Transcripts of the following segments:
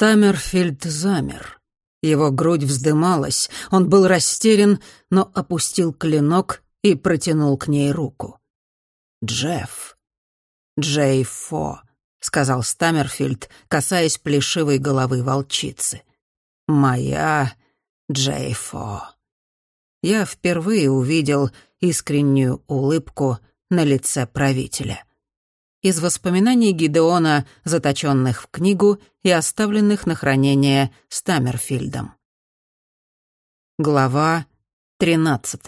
Стаммерфильд замер. Его грудь вздымалась, он был растерян, но опустил клинок и протянул к ней руку. «Джефф. Джей Фо», — сказал Стаммерфильд, касаясь плешивой головы волчицы. «Моя Джей Фо». Я впервые увидел искреннюю улыбку на лице правителя из воспоминаний Гидеона, заточенных в книгу и оставленных на хранение Стаммерфильдом. Глава 13.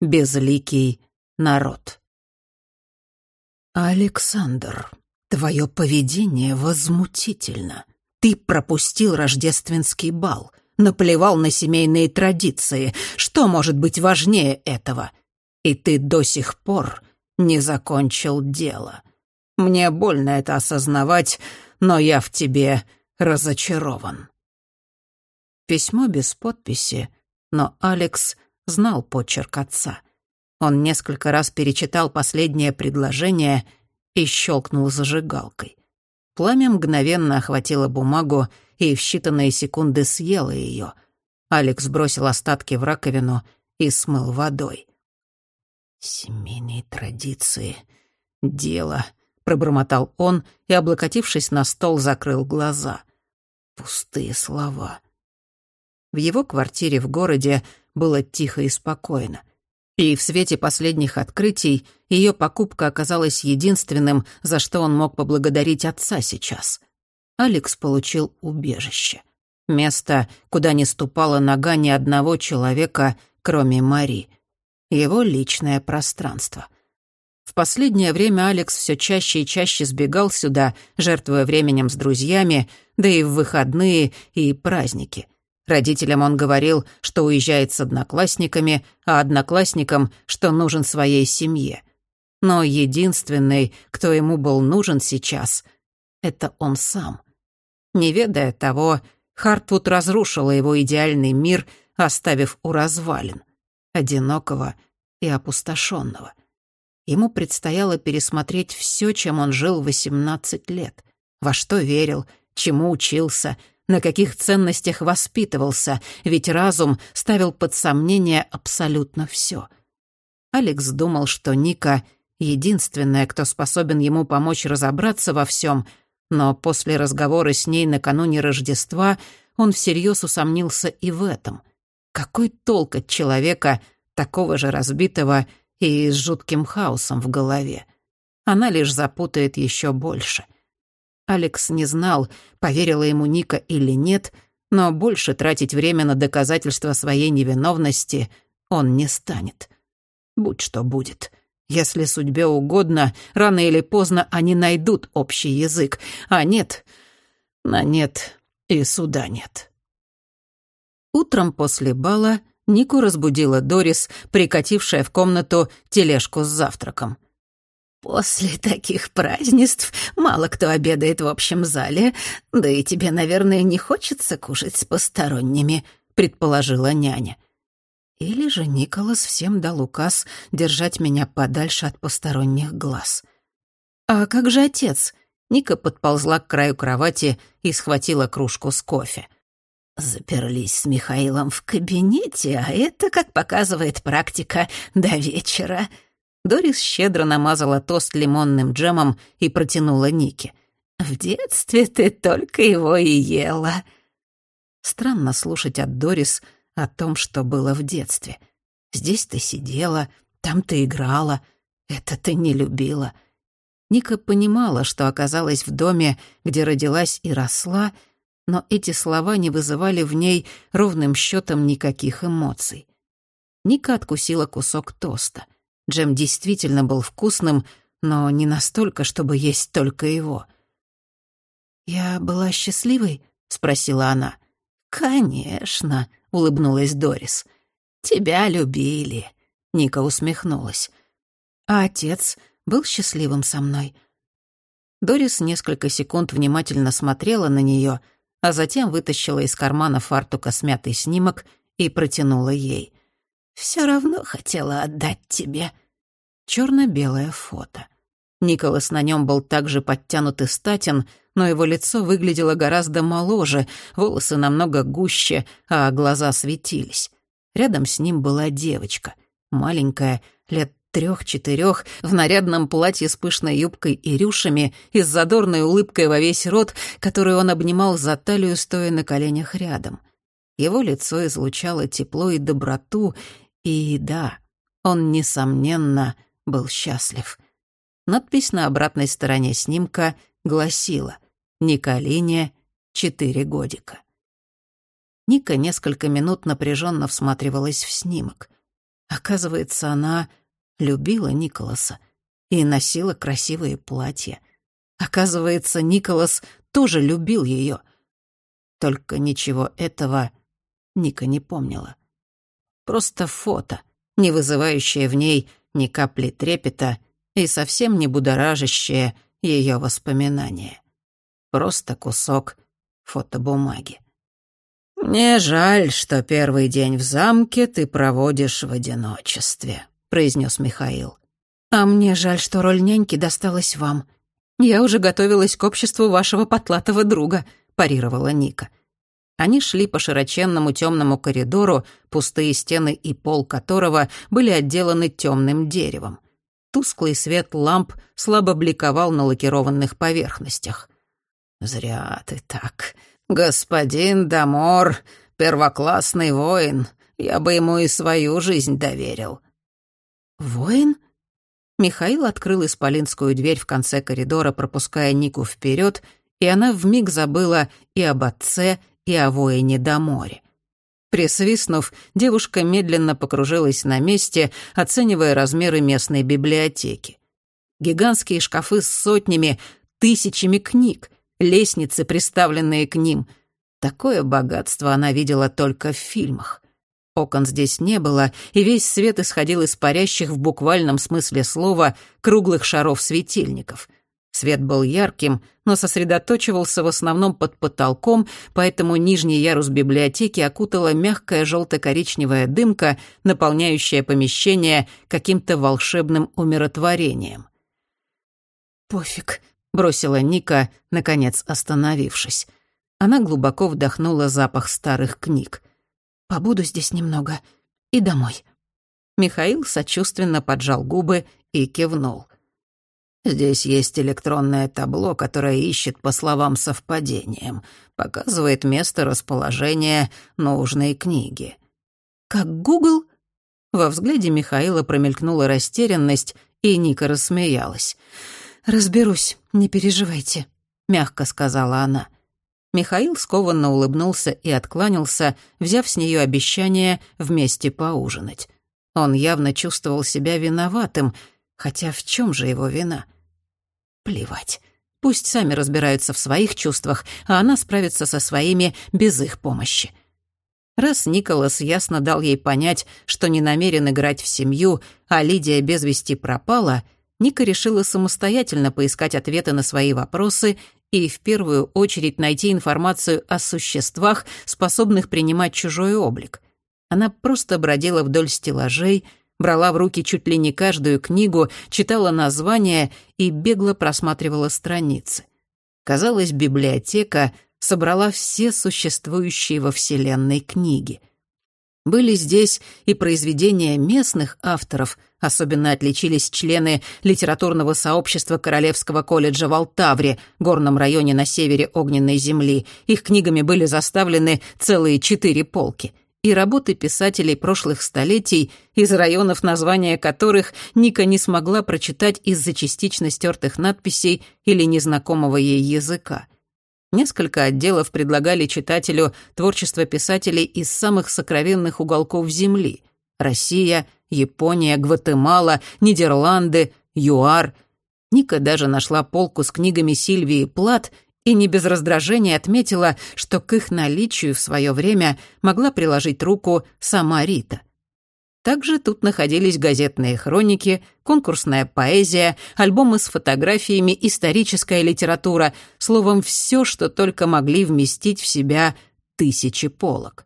Безликий народ. «Александр, твое поведение возмутительно. Ты пропустил рождественский бал, наплевал на семейные традиции. Что может быть важнее этого? И ты до сих пор не закончил дело». Мне больно это осознавать, но я в тебе разочарован». Письмо без подписи, но Алекс знал почерк отца. Он несколько раз перечитал последнее предложение и щелкнул зажигалкой. Пламя мгновенно охватило бумагу и в считанные секунды съело ее. Алекс бросил остатки в раковину и смыл водой. «Семейные традиции. Дело, пробормотал он и, облокотившись на стол, закрыл глаза. Пустые слова. В его квартире в городе было тихо и спокойно. И в свете последних открытий ее покупка оказалась единственным, за что он мог поблагодарить отца сейчас. Алекс получил убежище. Место, куда не ступала нога ни одного человека, кроме Мари. Его личное пространство — в последнее время Алекс все чаще и чаще сбегал сюда, жертвуя временем с друзьями, да и в выходные и праздники. Родителям он говорил, что уезжает с одноклассниками, а одноклассникам, что нужен своей семье. Но единственный, кто ему был нужен сейчас, это он сам. Не ведая того, Хартвуд разрушила его идеальный мир, оставив у развалин, одинокого и опустошенного. Ему предстояло пересмотреть все, чем он жил 18 лет. Во что верил, чему учился, на каких ценностях воспитывался, ведь разум ставил под сомнение абсолютно все. Алекс думал, что Ника — единственная, кто способен ему помочь разобраться во всем, но после разговора с ней накануне Рождества он всерьез усомнился и в этом. Какой толк от человека, такого же разбитого и с жутким хаосом в голове. Она лишь запутает еще больше. Алекс не знал, поверила ему Ника или нет, но больше тратить время на доказательство своей невиновности он не станет. Будь что будет. Если судьбе угодно, рано или поздно они найдут общий язык, а нет, на нет и суда нет. Утром после бала Нику разбудила Дорис, прикатившая в комнату тележку с завтраком. «После таких празднеств мало кто обедает в общем зале, да и тебе, наверное, не хочется кушать с посторонними», — предположила няня. Или же Николас всем дал указ держать меня подальше от посторонних глаз. «А как же отец?» Ника подползла к краю кровати и схватила кружку с кофе. — Заперлись с Михаилом в кабинете, а это, как показывает практика, до вечера. Дорис щедро намазала тост лимонным джемом и протянула Нике. «В детстве ты только его и ела». Странно слушать от Дорис о том, что было в детстве. Здесь ты сидела, там ты играла, это ты не любила. Ника понимала, что оказалась в доме, где родилась и росла, — но эти слова не вызывали в ней ровным счетом никаких эмоций. Ника откусила кусок тоста. Джем действительно был вкусным, но не настолько, чтобы есть только его. «Я была счастливой?» — спросила она. «Конечно», — улыбнулась Дорис. «Тебя любили», — Ника усмехнулась. «А отец был счастливым со мной?» Дорис несколько секунд внимательно смотрела на нее, а затем вытащила из кармана фартука смятый снимок и протянула ей. «Всё равно хотела отдать тебе». Чёрно-белое фото. Николас на нём был так же подтянут и статен, но его лицо выглядело гораздо моложе, волосы намного гуще, а глаза светились. Рядом с ним была девочка, маленькая, лет трех-четырех, в нарядном платье с пышной юбкой и рюшами и с задорной улыбкой во весь рот, которую он обнимал за талию, стоя на коленях рядом. Его лицо излучало тепло и доброту, и да, он, несомненно, был счастлив. Надпись на обратной стороне снимка гласила «Николине, четыре годика». Ника несколько минут напряженно всматривалась в снимок. Оказывается, она любила Николаса и носила красивые платья. Оказывается, Николас тоже любил ее. Только ничего этого Ника не помнила. Просто фото, не вызывающее в ней ни капли трепета и совсем не будоражащее ее воспоминания. Просто кусок фотобумаги. «Мне жаль, что первый день в замке ты проводишь в одиночестве», произнес Михаил. «А мне жаль, что роль няньки досталась вам. Я уже готовилась к обществу вашего потлатого друга», — парировала Ника. Они шли по широченному темному коридору, пустые стены и пол которого были отделаны темным деревом. Тусклый свет ламп слабо бликовал на лакированных поверхностях. «Зря ты так. Господин Дамор — первоклассный воин. Я бы ему и свою жизнь доверил», «Воин?» Михаил открыл исполинскую дверь в конце коридора, пропуская Нику вперед, и она вмиг забыла и об отце, и о воине до моря. Присвистнув, девушка медленно покружилась на месте, оценивая размеры местной библиотеки. Гигантские шкафы с сотнями, тысячами книг, лестницы, приставленные к ним. Такое богатство она видела только в фильмах. Окон здесь не было, и весь свет исходил из парящих в буквальном смысле слова круглых шаров светильников. Свет был ярким, но сосредоточивался в основном под потолком, поэтому нижний ярус библиотеки окутала мягкая желто-коричневая дымка, наполняющая помещение каким-то волшебным умиротворением. «Пофиг», — бросила Ника, наконец остановившись. Она глубоко вдохнула запах старых книг. Побуду здесь немного и домой». Михаил сочувственно поджал губы и кивнул. «Здесь есть электронное табло, которое ищет по словам совпадением, показывает место расположения нужной книги». «Как Гугл?» Во взгляде Михаила промелькнула растерянность, и Ника рассмеялась. «Разберусь, не переживайте», — мягко сказала она. — Михаил скованно улыбнулся и откланялся, взяв с нее обещание вместе поужинать. Он явно чувствовал себя виноватым, хотя в чем же его вина? Плевать. Пусть сами разбираются в своих чувствах, а она справится со своими без их помощи. Раз Николас ясно дал ей понять, что не намерен играть в семью, а Лидия без вести пропала, Ника решила самостоятельно поискать ответы на свои вопросы и в первую очередь найти информацию о существах, способных принимать чужой облик. Она просто бродила вдоль стеллажей, брала в руки чуть ли не каждую книгу, читала названия и бегло просматривала страницы. Казалось, библиотека собрала все существующие во Вселенной книги — были здесь и произведения местных авторов, особенно отличились члены литературного сообщества Королевского колледжа в Алтавре, горном районе на севере Огненной земли. Их книгами были заставлены целые четыре полки. И работы писателей прошлых столетий, из районов, названия которых Ника не смогла прочитать из-за частично стертых надписей или незнакомого ей языка. Несколько отделов предлагали читателю творчество писателей из самых сокровенных уголков Земли. Россия, Япония, Гватемала, Нидерланды, ЮАР. Ника даже нашла полку с книгами Сильвии Плат и не без раздражения отметила, что к их наличию в свое время могла приложить руку сама Рита. Также тут находились газетные хроники, конкурсная поэзия, альбомы с фотографиями, историческая литература, словом, все, что только могли вместить в себя тысячи полок.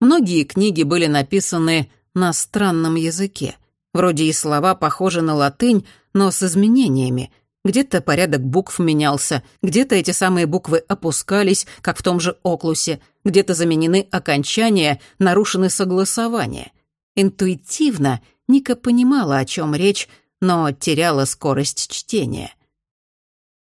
Многие книги были написаны на странном языке. Вроде и слова похожи на латынь, но с изменениями. Где-то порядок букв менялся, где-то эти самые буквы опускались, как в том же оклусе, где-то заменены окончания, нарушены согласования. Интуитивно Ника понимала, о чем речь, но теряла скорость чтения.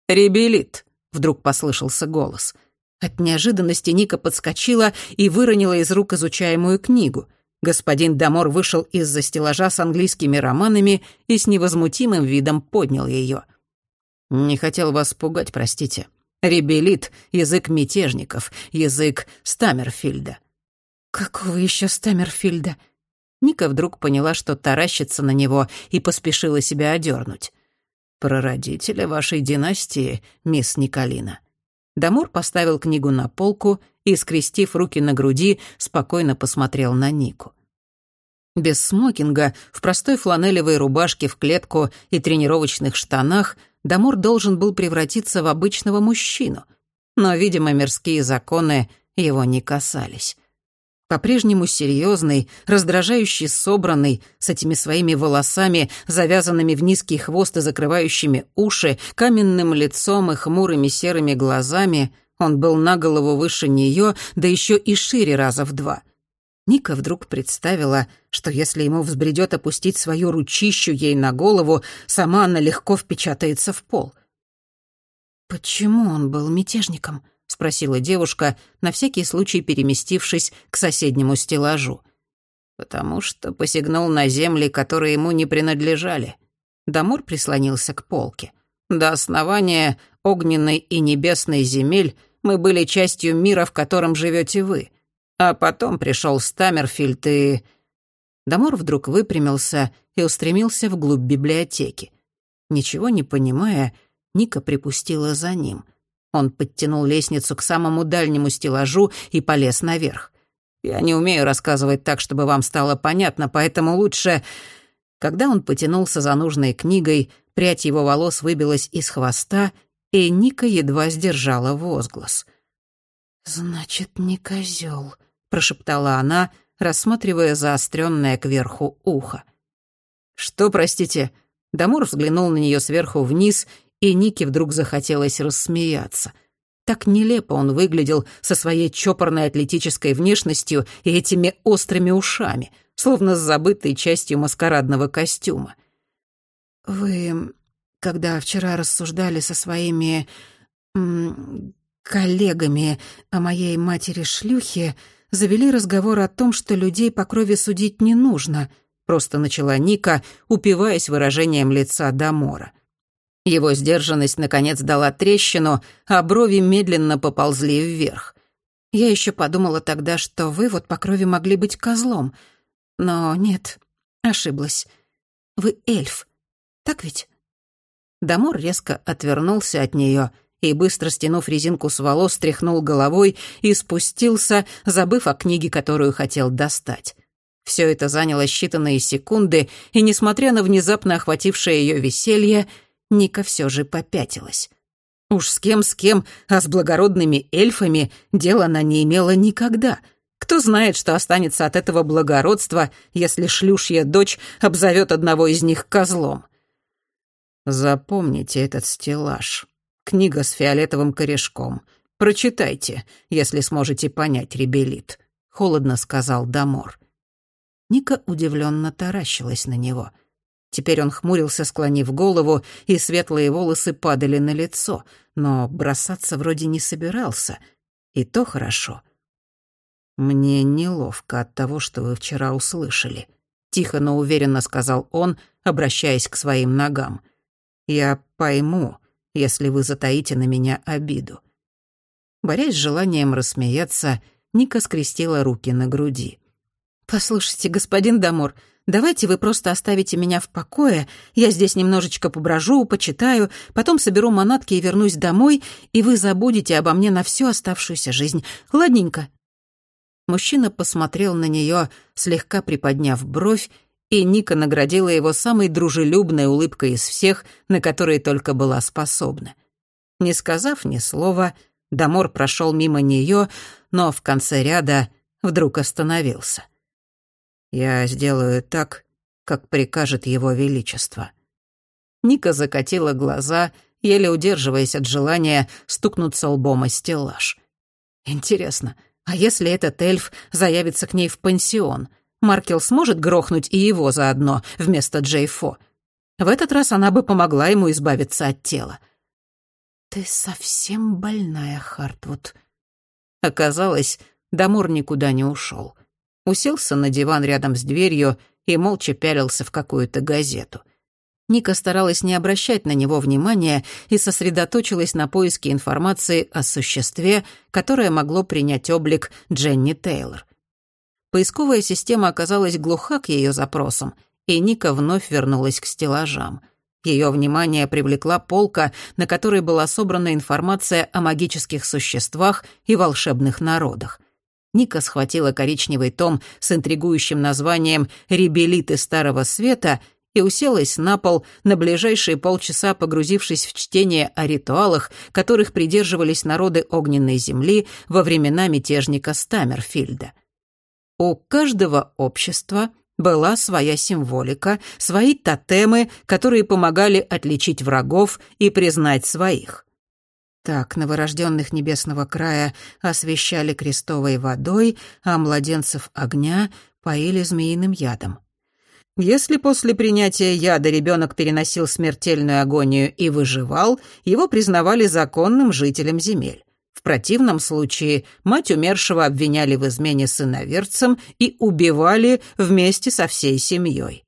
«Ребелит», — вдруг послышался голос. От неожиданности Ника подскочила и выронила из рук изучаемую книгу. Господин Дамор вышел из-за стеллажа с английскими романами и с невозмутимым видом поднял ее. «Не хотел вас пугать, простите. Ребелит — язык мятежников, язык Стаммерфильда». «Какого еще Стаммерфильда?» Ника вдруг поняла, что таращится на него, и поспешила себя одернуть. «Прародителя вашей династии, мисс Николина». Дамур поставил книгу на полку и, скрестив руки на груди, спокойно посмотрел на Нику. Без смокинга, в простой фланелевой рубашке в клетку и тренировочных штанах Дамур должен был превратиться в обычного мужчину. Но, видимо, мирские законы его не касались по-прежнему серьезный, раздражающий собранный, с этими своими волосами, завязанными в низкий хвост и закрывающими уши, каменным лицом и хмурыми серыми глазами, он был на голову выше нее, да еще и шире раза в два. Ника вдруг представила, что если ему взбредет опустить свою ручищу ей на голову, сама она легко впечатается в пол. «Почему он был мятежником?» — спросила девушка, на всякий случай переместившись к соседнему стеллажу. «Потому что посягнул на земли, которые ему не принадлежали». Дамур прислонился к полке. «До основания огненной и небесной земель мы были частью мира, в котором живете вы. А потом пришел Стаммерфильд и...» Дамур вдруг выпрямился и устремился вглубь библиотеки. Ничего не понимая, Ника припустила за ним — он подтянул лестницу к самому дальнему стеллажу и полез наверх. «Я не умею рассказывать так, чтобы вам стало понятно, поэтому лучше...» Когда он потянулся за нужной книгой, прядь его волос выбилась из хвоста, и Ника едва сдержала возглас. «Значит, не козел, прошептала она, рассматривая заостренное кверху ухо. «Что, простите?» Дамур взглянул на нее сверху вниз и Нике вдруг захотелось рассмеяться. Так нелепо он выглядел со своей чопорной атлетической внешностью и этими острыми ушами, словно с забытой частью маскарадного костюма. «Вы, когда вчера рассуждали со своими... Коллегами о моей матери-шлюхе, завели разговор о том, что людей по крови судить не нужно», просто начала Ника, упиваясь выражением лица Дамора. Его сдержанность, наконец, дала трещину, а брови медленно поползли вверх. Я еще подумала тогда, что вы вот по крови могли быть козлом. Но нет, ошиблась. Вы эльф, так ведь? Дамор резко отвернулся от нее и, быстро стянув резинку с волос, тряхнул головой и спустился, забыв о книге, которую хотел достать. Все это заняло считанные секунды, и, несмотря на внезапно охватившее ее веселье, Ника все же попятилась. Уж с кем с кем, а с благородными эльфами дело она не имела никогда. Кто знает, что останется от этого благородства, если шлюшья дочь обзовет одного из них козлом. Запомните этот стеллаж. Книга с фиолетовым корешком. Прочитайте, если сможете понять, ребелит. Холодно сказал Дамор. Ника удивленно таращилась на него — Теперь он хмурился, склонив голову, и светлые волосы падали на лицо, но бросаться вроде не собирался. И то хорошо. «Мне неловко от того, что вы вчера услышали», — тихо, но уверенно сказал он, обращаясь к своим ногам. «Я пойму, если вы затаите на меня обиду». Борясь с желанием рассмеяться, Ника скрестила руки на груди. «Послушайте, господин Дамор, Давайте вы просто оставите меня в покое, я здесь немножечко поброжу, почитаю, потом соберу манатки и вернусь домой, и вы забудете обо мне на всю оставшуюся жизнь. Ладненько». Мужчина посмотрел на нее, слегка приподняв бровь, и Ника наградила его самой дружелюбной улыбкой из всех, на которые только была способна. Не сказав ни слова, Дамор прошел мимо нее, но в конце ряда вдруг остановился. Я сделаю так, как прикажет его величество». Ника закатила глаза, еле удерживаясь от желания стукнуться лбом о стеллаж. Интересно, а если этот эльф заявится к ней в пансион? Маркел сможет грохнуть и его заодно вместо Джейфо? В этот раз она бы помогла ему избавиться от тела. «Ты совсем больная, Хартвуд». Оказалось, Дамур никуда не ушел. Уселся на диван рядом с дверью и молча пялился в какую-то газету. Ника старалась не обращать на него внимания и сосредоточилась на поиске информации о существе, которое могло принять облик Дженни Тейлор. Поисковая система оказалась глуха к ее запросам, и Ника вновь вернулась к стеллажам. Ее внимание привлекла полка, на которой была собрана информация о магических существах и волшебных народах. Ника схватила коричневый том с интригующим названием «Ребелиты Старого Света» и уселась на пол, на ближайшие полчаса погрузившись в чтение о ритуалах, которых придерживались народы огненной земли во времена мятежника Стаммерфильда. У каждого общества была своя символика, свои тотемы, которые помогали отличить врагов и признать своих. Так новорожденных небесного края освещали крестовой водой, а младенцев огня поили змеиным ядом. Если после принятия яда ребенок переносил смертельную агонию и выживал, его признавали законным жителем земель. В противном случае мать умершего обвиняли в измене сыноверцем и убивали вместе со всей семьей.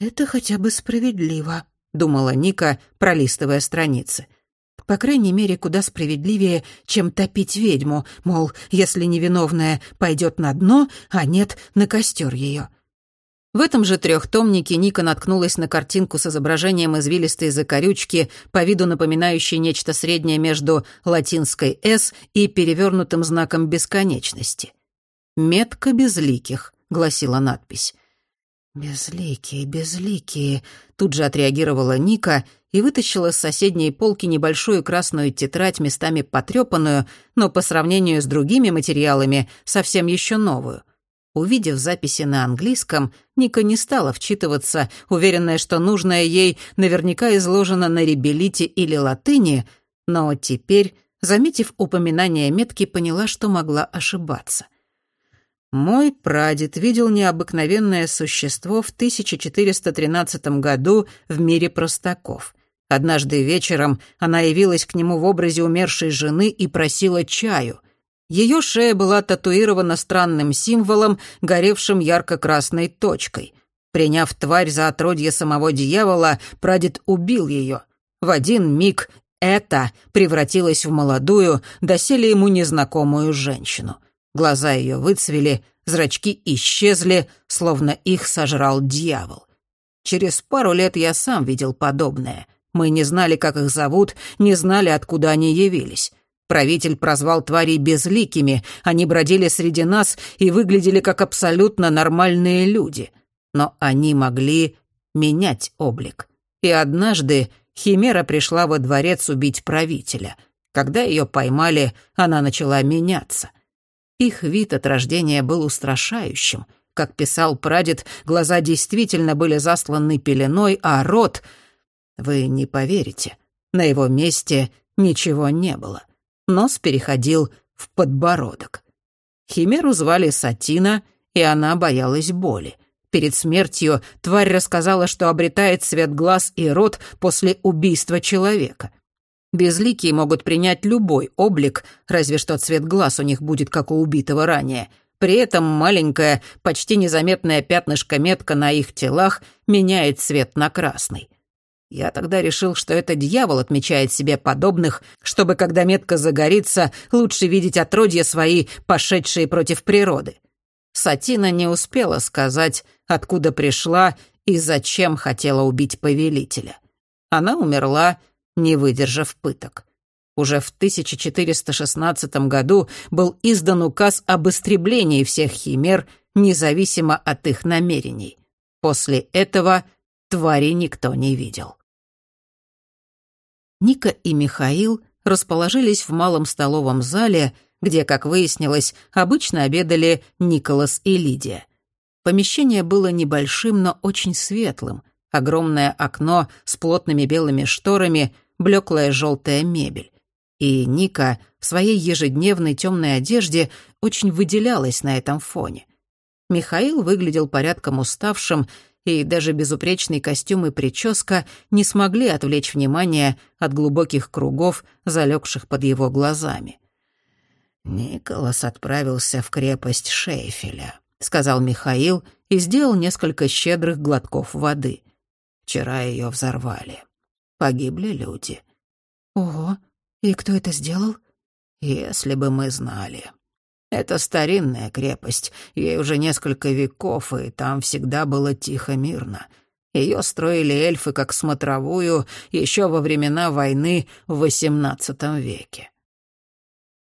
«Это хотя бы справедливо», — думала Ника, пролистывая страницы. По крайней мере, куда справедливее, чем топить ведьму, мол, если невиновная пойдет на дно, а нет, на костер ее. В этом же трехтомнике Ника наткнулась на картинку с изображением извилистой закорючки, по виду напоминающей нечто среднее между латинской «С» и перевернутым знаком бесконечности. «Метка безликих», — гласила надпись. «Безликие, безликие», — тут же отреагировала Ника и вытащила с соседней полки небольшую красную тетрадь, местами потрепанную, но по сравнению с другими материалами совсем еще новую — Увидев записи на английском, Ника не стала вчитываться, уверенная, что нужное ей наверняка изложено на ребелите или латыни, но теперь, заметив упоминание метки, поняла, что могла ошибаться. Мой прадед видел необыкновенное существо в 1413 году в мире простаков. Однажды вечером она явилась к нему в образе умершей жены и просила чаю. Ее шея была татуирована странным символом, горевшим ярко-красной точкой. Приняв тварь за отродье самого дьявола, прадед убил ее. В один миг это превратилось в молодую, доселе ему незнакомую женщину. Глаза ее выцвели, зрачки исчезли, словно их сожрал дьявол. Через пару лет я сам видел подобное. Мы не знали, как их зовут, не знали, откуда они явились. Правитель прозвал тварей безликими, они бродили среди нас и выглядели как абсолютно нормальные люди. Но они могли менять облик. И однажды Химера пришла во дворец убить правителя. Когда ее поймали, она начала меняться. Их вид от рождения был устрашающим. Как писал прадед, глаза действительно были засланы пеленой, а рот... Вы не поверите, на его месте ничего не было. — нос переходил в подбородок. Химеру звали Сатина, и она боялась боли. Перед смертью тварь рассказала, что обретает цвет глаз и рот после убийства человека. Безликие могут принять любой облик, разве что цвет глаз у них будет, как у убитого ранее. При этом маленькая, почти незаметная пятнышко-метка на их телах меняет цвет на красный. Я тогда решил, что это дьявол отмечает себе подобных, чтобы, когда метка загорится, лучше видеть отродья свои, пошедшие против природы. Сатина не успела сказать, откуда пришла и зачем хотела убить повелителя. Она умерла, не выдержав пыток. Уже в 1416 году был издан указ об истреблении всех химер, независимо от их намерений. После этого твари никто не видел. Ника и Михаил расположились в малом столовом зале, где, как выяснилось, обычно обедали Николас и Лидия. Помещение было небольшим, но очень светлым. огромное окно с плотными белыми шторами, блеклая желтая мебель. И Ника в своей ежедневной темной одежде очень выделялась на этом фоне. Михаил выглядел порядком уставшим, и даже безупречный костюм и прическа не смогли отвлечь внимание от глубоких кругов, залегших под его глазами. «Николас отправился в крепость Шейфеля», — сказал Михаил и сделал несколько щедрых глотков воды. «Вчера ее взорвали. Погибли люди». «Ого, и кто это сделал?» «Если бы мы знали. Это старинная крепость, ей уже несколько веков, и там всегда было тихо-мирно. Ее строили эльфы как смотровую еще во времена войны в XVIII веке.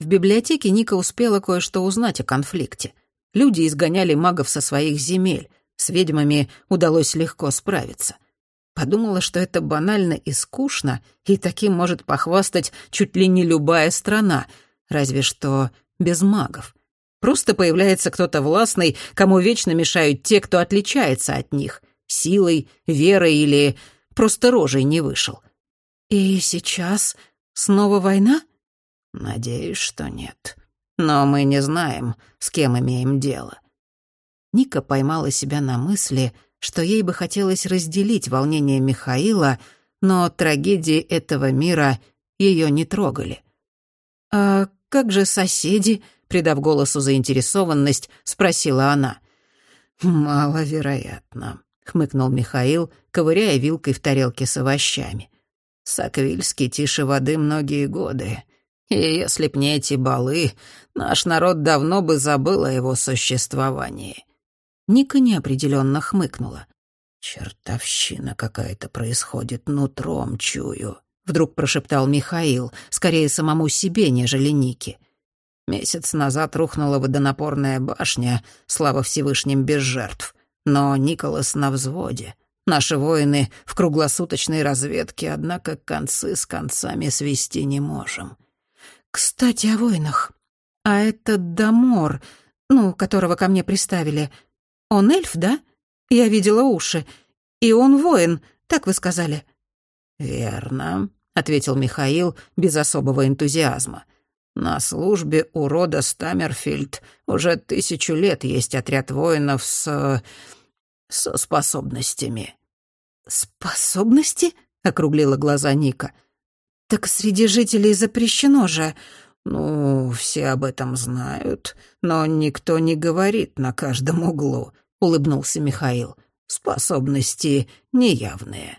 В библиотеке Ника успела кое-что узнать о конфликте. Люди изгоняли магов со своих земель, с ведьмами удалось легко справиться. Подумала, что это банально и скучно, и таким может похвастать чуть ли не любая страна, разве что без магов. Просто появляется кто-то властный, кому вечно мешают те, кто отличается от них, силой, верой или просто рожей не вышел. И сейчас снова война? Надеюсь, что нет. Но мы не знаем, с кем имеем дело. Ника поймала себя на мысли, что ей бы хотелось разделить волнение Михаила, но трагедии этого мира ее не трогали. «А как же соседи?» придав голосу заинтересованность, спросила она. «Маловероятно», — хмыкнул Михаил, ковыряя вилкой в тарелке с овощами. «Саквильский тише воды многие годы. И если б не эти балы, наш народ давно бы забыл о его существовании». Ника неопределенно хмыкнула. «Чертовщина какая-то происходит, нутром чую», — вдруг прошептал Михаил, скорее самому себе, нежели Нике. Месяц назад рухнула водонапорная башня, слава Всевышним без жертв. Но Николас на взводе. Наши воины в круглосуточной разведке, однако концы с концами свести не можем. Кстати, о воинах. А этот Дамор, ну, которого ко мне приставили, он эльф, да? Я видела уши. И он воин, так вы сказали. «Верно», — ответил Михаил без особого энтузиазма. На службе у рода Стаммерфильд уже тысячу лет есть отряд воинов с... со способностями». «Способности?» — округлила глаза Ника. «Так среди жителей запрещено же». «Ну, все об этом знают, но никто не говорит на каждом углу», — улыбнулся Михаил. «Способности неявные».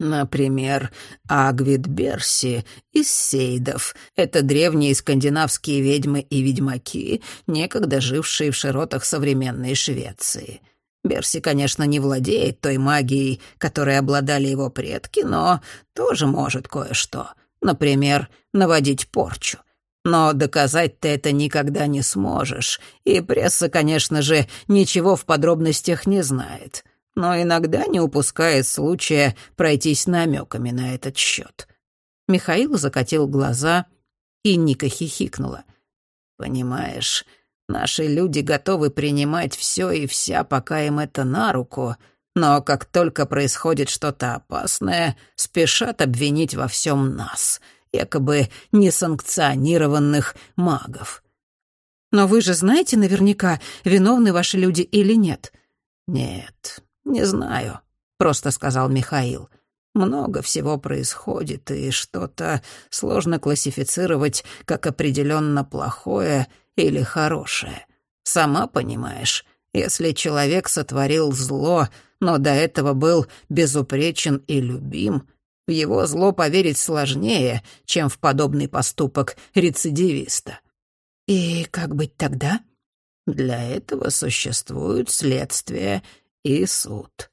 Например, Агвид Берси из Сейдов. Это древние скандинавские ведьмы и ведьмаки, некогда жившие в широтах современной Швеции. Берси, конечно, не владеет той магией, которой обладали его предки, но тоже может кое-что. Например, наводить порчу. Но доказать ты это никогда не сможешь, и пресса, конечно же, ничего в подробностях не знает но иногда не упускает случая пройтись намеками на этот счет. Михаил закатил глаза, и Ника хихикнула. «Понимаешь, наши люди готовы принимать все и вся, пока им это на руку, но как только происходит что-то опасное, спешат обвинить во всем нас, якобы несанкционированных магов». «Но вы же знаете наверняка, виновны ваши люди или нет?» «Нет, «Не знаю», — просто сказал Михаил. «Много всего происходит, и что-то сложно классифицировать как определенно плохое или хорошее. Сама понимаешь, если человек сотворил зло, но до этого был безупречен и любим, в его зло поверить сложнее, чем в подобный поступок рецидивиста». «И как быть тогда?» «Для этого существуют следствия и суд.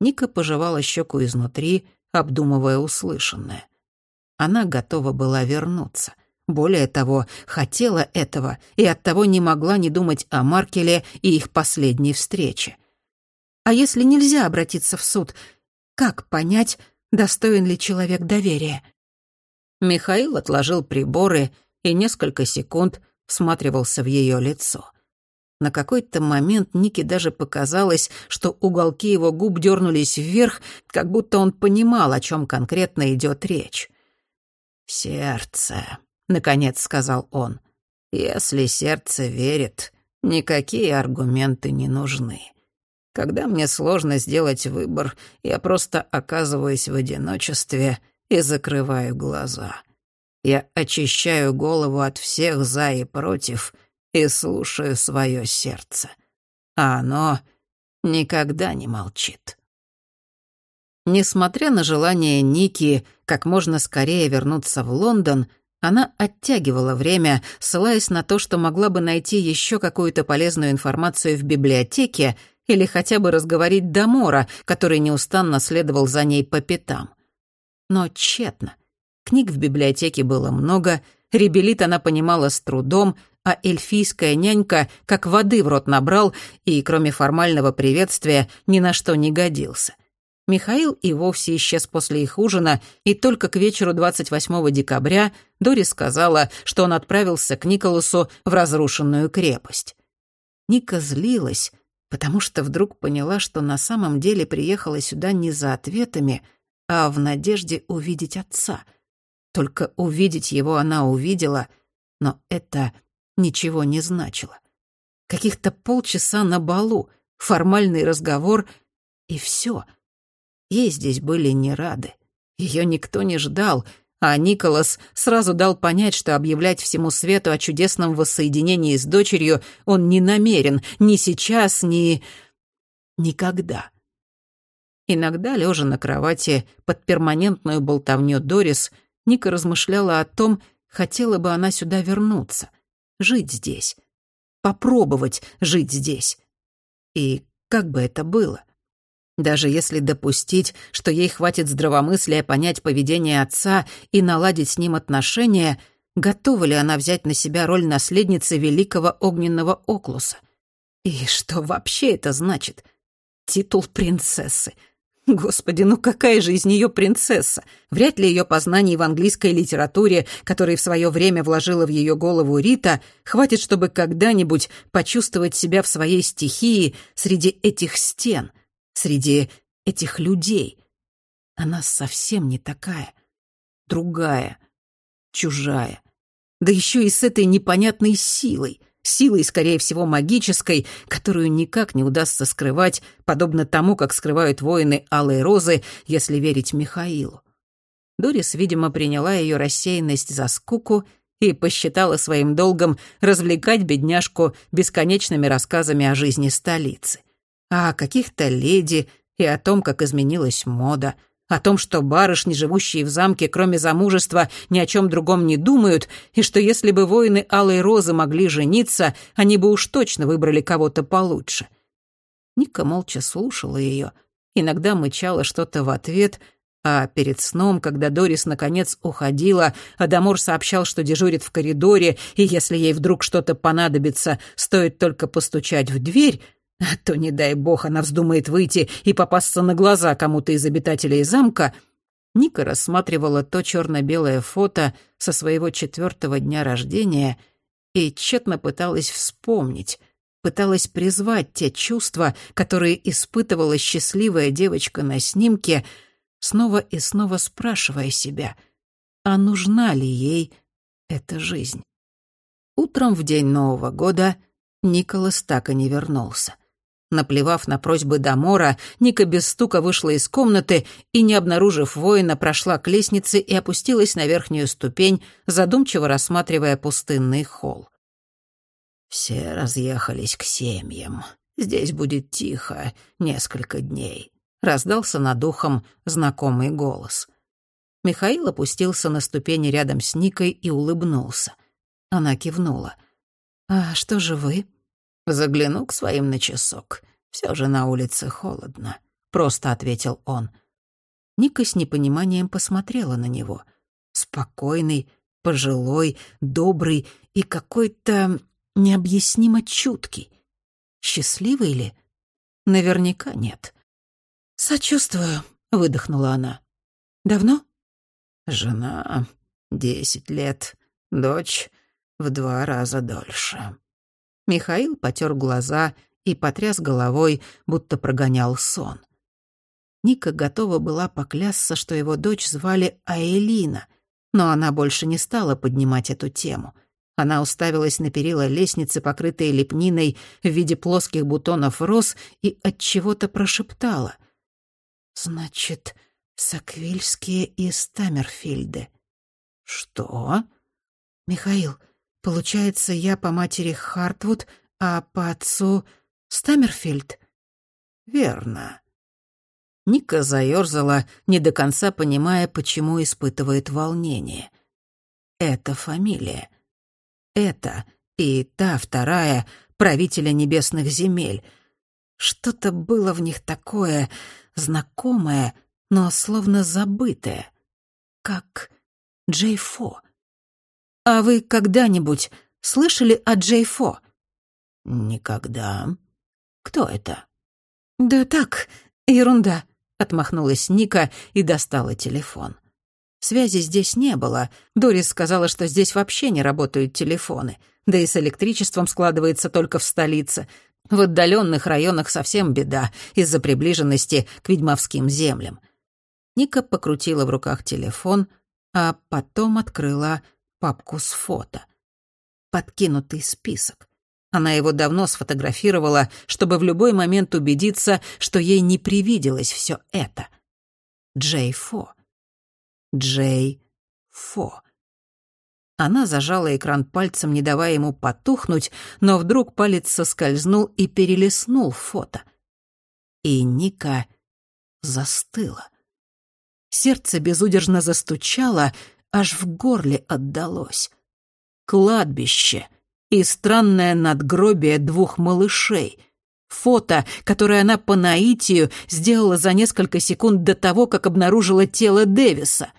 Ника пожевала щеку изнутри, обдумывая услышанное. Она готова была вернуться. Более того, хотела этого и оттого не могла не думать о Маркеле и их последней встрече. А если нельзя обратиться в суд, как понять, достоин ли человек доверия? Михаил отложил приборы и несколько секунд всматривался в ее лицо. На какой-то момент Нике даже показалось, что уголки его губ дернулись вверх, как будто он понимал, о чем конкретно идет речь. «Сердце», — наконец сказал он. «Если сердце верит, никакие аргументы не нужны. Когда мне сложно сделать выбор, я просто оказываюсь в одиночестве и закрываю глаза. Я очищаю голову от всех «за» и «против», и слушаю свое сердце. А оно никогда не молчит. Несмотря на желание Ники как можно скорее вернуться в Лондон, она оттягивала время, ссылаясь на то, что могла бы найти еще какую-то полезную информацию в библиотеке или хотя бы разговорить Дамора, который неустанно следовал за ней по пятам. Но тщетно. Книг в библиотеке было много, ребелит она понимала с трудом, а эльфийская нянька как воды в рот набрал и, кроме формального приветствия, ни на что не годился. Михаил и вовсе исчез после их ужина, и только к вечеру 28 декабря Дори сказала, что он отправился к Николасу в разрушенную крепость. Ника злилась, потому что вдруг поняла, что на самом деле приехала сюда не за ответами, а в надежде увидеть отца. Только увидеть его она увидела, но это ничего не значило. Каких-то полчаса на балу, формальный разговор и все. Ей здесь были не рады. Ее никто не ждал, а Николас сразу дал понять, что объявлять всему свету о чудесном воссоединении с дочерью он не намерен ни сейчас, ни... никогда. Иногда, лежа на кровати под перманентную болтовню Дорис, Ника размышляла о том, хотела бы она сюда вернуться — жить здесь. Попробовать жить здесь. И как бы это было? Даже если допустить, что ей хватит здравомыслия понять поведение отца и наладить с ним отношения, готова ли она взять на себя роль наследницы великого огненного Оклуса? И что вообще это значит? Титул принцессы — Господи, ну какая же из нее принцесса? Вряд ли ее познаний в английской литературе, которые в свое время вложила в ее голову Рита, хватит, чтобы когда-нибудь почувствовать себя в своей стихии среди этих стен, среди этих людей. Она совсем не такая. Другая. Чужая. Да еще и с этой непонятной силой — силой, скорее всего, магической, которую никак не удастся скрывать, подобно тому, как скрывают воины Алой Розы, если верить Михаилу. Дорис, видимо, приняла ее рассеянность за скуку и посчитала своим долгом развлекать бедняжку бесконечными рассказами о жизни столицы. А о каких-то леди и о том, как изменилась мода — о том, что барышни, живущие в замке, кроме замужества, ни о чем другом не думают, и что если бы воины Алой Розы могли жениться, они бы уж точно выбрали кого-то получше. Ника молча слушала ее, иногда мычала что-то в ответ, а перед сном, когда Дорис наконец уходила, Адамор сообщал, что дежурит в коридоре, и если ей вдруг что-то понадобится, стоит только постучать в дверь — а то, не дай бог, она вздумает выйти и попасться на глаза кому-то из обитателей замка. Ника рассматривала то черно-белое фото со своего четвертого дня рождения и тщетно пыталась вспомнить, пыталась призвать те чувства, которые испытывала счастливая девочка на снимке, снова и снова спрашивая себя, а нужна ли ей эта жизнь. Утром в день Нового года Николас так и не вернулся. Наплевав на просьбы Дамора, Ника без стука вышла из комнаты и, не обнаружив воина, прошла к лестнице и опустилась на верхнюю ступень, задумчиво рассматривая пустынный холл. «Все разъехались к семьям. Здесь будет тихо несколько дней», — раздался над ухом знакомый голос. Михаил опустился на ступени рядом с Никой и улыбнулся. Она кивнула. «А что же вы?» Загляну к своим на часок. Все же на улице холодно», — просто ответил он. Ника с непониманием посмотрела на него. Спокойный, пожилой, добрый и какой-то необъяснимо чуткий. Счастливый ли? Наверняка нет. «Сочувствую», — выдохнула она. «Давно?» «Жена — десять лет, дочь — в два раза дольше». Михаил потер глаза и потряс головой, будто прогонял сон. Ника готова была поклясться, что его дочь звали Аэлина, но она больше не стала поднимать эту тему. Она уставилась на перила лестницы, покрытые лепниной в виде плоских бутонов роз, и от чего-то прошептала. «Значит, Саквильские и Стаммерфильды». «Что?» «Михаил, получается, я по матери Хартвуд, а по отцу Стаммерфильд?» «Верно». Ника заёрзала, не до конца понимая, почему испытывает волнение. «Это фамилия. Это и та вторая правителя небесных земель. Что-то было в них такое знакомое, но словно забытое, как Джей Фо. «А вы когда-нибудь слышали о Джей Фо?» «Никогда. Кто это?» «Да так, ерунда», — отмахнулась Ника и достала телефон. Связи здесь не было. Дорис сказала, что здесь вообще не работают телефоны. Да и с электричеством складывается только в столице. В отдаленных районах совсем беда из-за приближенности к ведьмовским землям. Ника покрутила в руках телефон, а потом открыла папку с фото. Подкинутый список. Она его давно сфотографировала, чтобы в любой момент убедиться, что ей не привиделось все это. Джей Фо. Джей Фо. Она зажала экран пальцем, не давая ему потухнуть, но вдруг палец соскользнул и перелистнул фото. И Ника застыла. Сердце безудержно застучало, аж в горле отдалось. Кладбище и странное надгробие двух малышей. Фото, которое она по наитию сделала за несколько секунд до того, как обнаружила тело Дэвиса.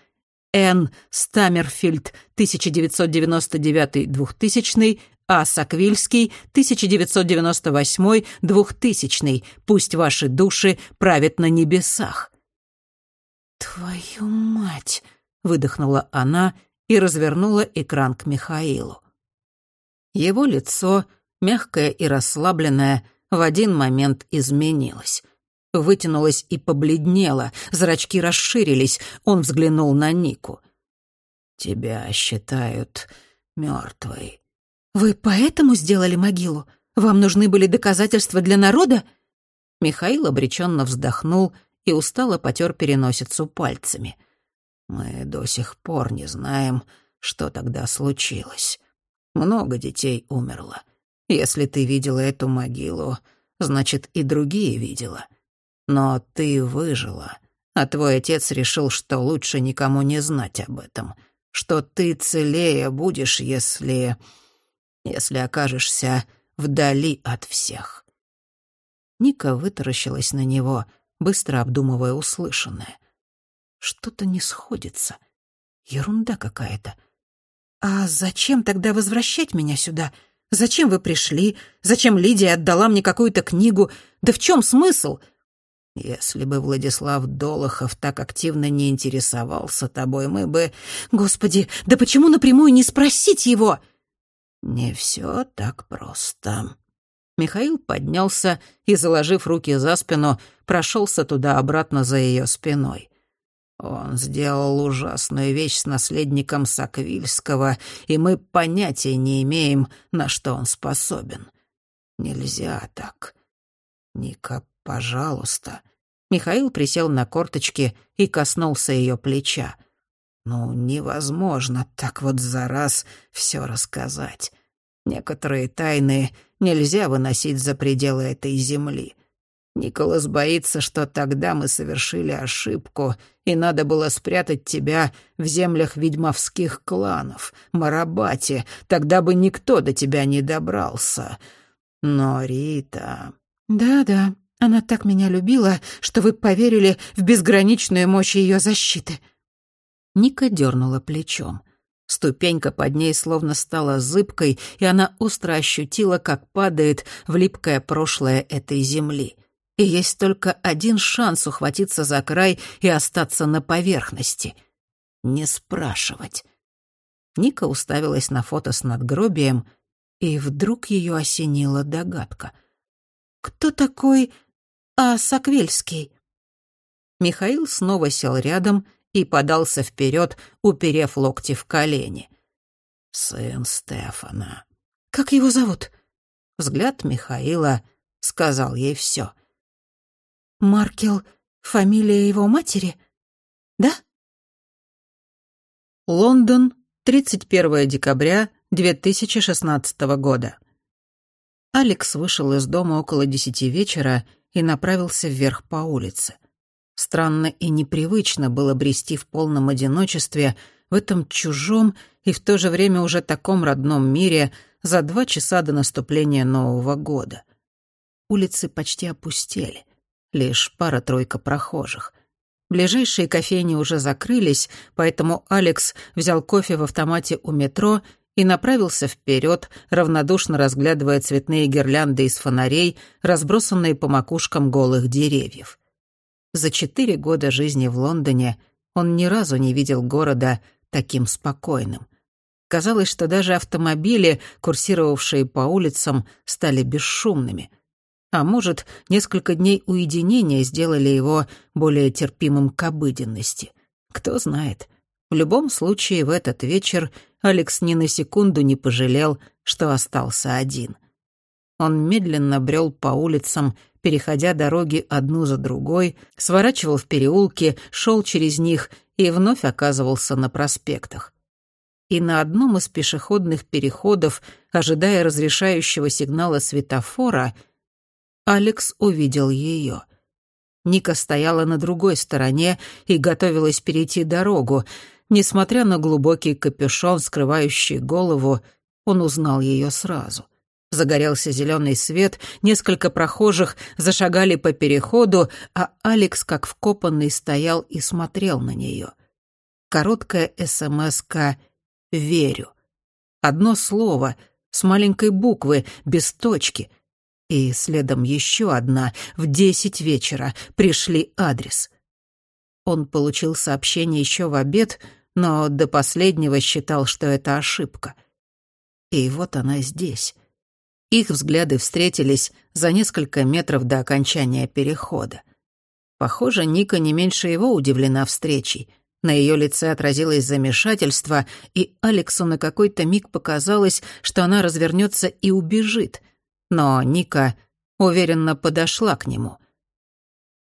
Н. Стаммерфильд, 1999-2000, А. Саквильский, 1998-2000. Пусть ваши души правят на небесах. «Твою мать!» — выдохнула она и развернула экран к Михаилу. Его лицо, мягкое и расслабленное, в один момент изменилось. Вытянулось и побледнело, зрачки расширились, он взглянул на Нику. «Тебя считают мертвой». «Вы поэтому сделали могилу? Вам нужны были доказательства для народа?» Михаил обреченно вздохнул и устало потер переносицу пальцами. «Мы до сих пор не знаем, что тогда случилось. Много детей умерло. Если ты видела эту могилу, значит, и другие видела. Но ты выжила, а твой отец решил, что лучше никому не знать об этом, что ты целее будешь, если... если окажешься вдали от всех». Ника вытаращилась на него — быстро обдумывая услышанное. Что-то не сходится. Ерунда какая-то. «А зачем тогда возвращать меня сюда? Зачем вы пришли? Зачем Лидия отдала мне какую-то книгу? Да в чем смысл?» «Если бы Владислав Долохов так активно не интересовался тобой, мы бы...» «Господи, да почему напрямую не спросить его?» «Не все так просто», Михаил поднялся и, заложив руки за спину, прошелся туда-обратно за ее спиной. Он сделал ужасную вещь с наследником Саквильского, и мы понятия не имеем, на что он способен. Нельзя так. Ника, пожалуйста. Михаил присел на корточки и коснулся ее плеча. Ну, невозможно так вот за раз все рассказать. Некоторые тайны нельзя выносить за пределы этой земли. Николас боится, что тогда мы совершили ошибку, и надо было спрятать тебя в землях ведьмовских кланов, Марабате, тогда бы никто до тебя не добрался. Но Рита... Да-да, она так меня любила, что вы поверили в безграничную мощь ее защиты. Ника дернула плечом. Ступенька под ней словно стала зыбкой, и она остро ощутила, как падает в липкое прошлое этой земли. И есть только один шанс ухватиться за край и остаться на поверхности. Не спрашивать. Ника уставилась на фото с надгробием И вдруг ее осенила догадка. «Кто такой А. Саквельский?» Михаил снова сел рядом и подался вперед, уперев локти в колени. «Сын Стефана». «Как его зовут?» Взгляд Михаила сказал ей все. «Маркел — фамилия его матери? Да?» Лондон, 31 декабря 2016 года. Алекс вышел из дома около десяти вечера и направился вверх по улице. Странно и непривычно было брести в полном одиночестве в этом чужом и в то же время уже таком родном мире за два часа до наступления Нового года. Улицы почти опустели, лишь пара-тройка прохожих. Ближайшие кофейни уже закрылись, поэтому Алекс взял кофе в автомате у метро и направился вперед, равнодушно разглядывая цветные гирлянды из фонарей, разбросанные по макушкам голых деревьев. За четыре года жизни в Лондоне он ни разу не видел города таким спокойным. Казалось, что даже автомобили, курсировавшие по улицам, стали бесшумными — а может, несколько дней уединения сделали его более терпимым к обыденности. Кто знает. В любом случае, в этот вечер Алекс ни на секунду не пожалел, что остался один. Он медленно брел по улицам, переходя дороги одну за другой, сворачивал в переулки, шел через них и вновь оказывался на проспектах. И на одном из пешеходных переходов, ожидая разрешающего сигнала светофора, — Алекс увидел ее. Ника стояла на другой стороне и готовилась перейти дорогу. Несмотря на глубокий капюшон, скрывающий голову, он узнал ее сразу. Загорелся зеленый свет, несколько прохожих зашагали по переходу, а Алекс, как вкопанный, стоял и смотрел на нее. Короткая СМС-ка «Верю». Одно слово, с маленькой буквы, без точки — и следом еще одна. В десять вечера пришли адрес. Он получил сообщение еще в обед, но до последнего считал, что это ошибка. И вот она здесь. Их взгляды встретились за несколько метров до окончания перехода. Похоже, Ника не меньше его удивлена встречей. На ее лице отразилось замешательство, и Алексу на какой-то миг показалось, что она развернется и убежит — но Ника уверенно подошла к нему.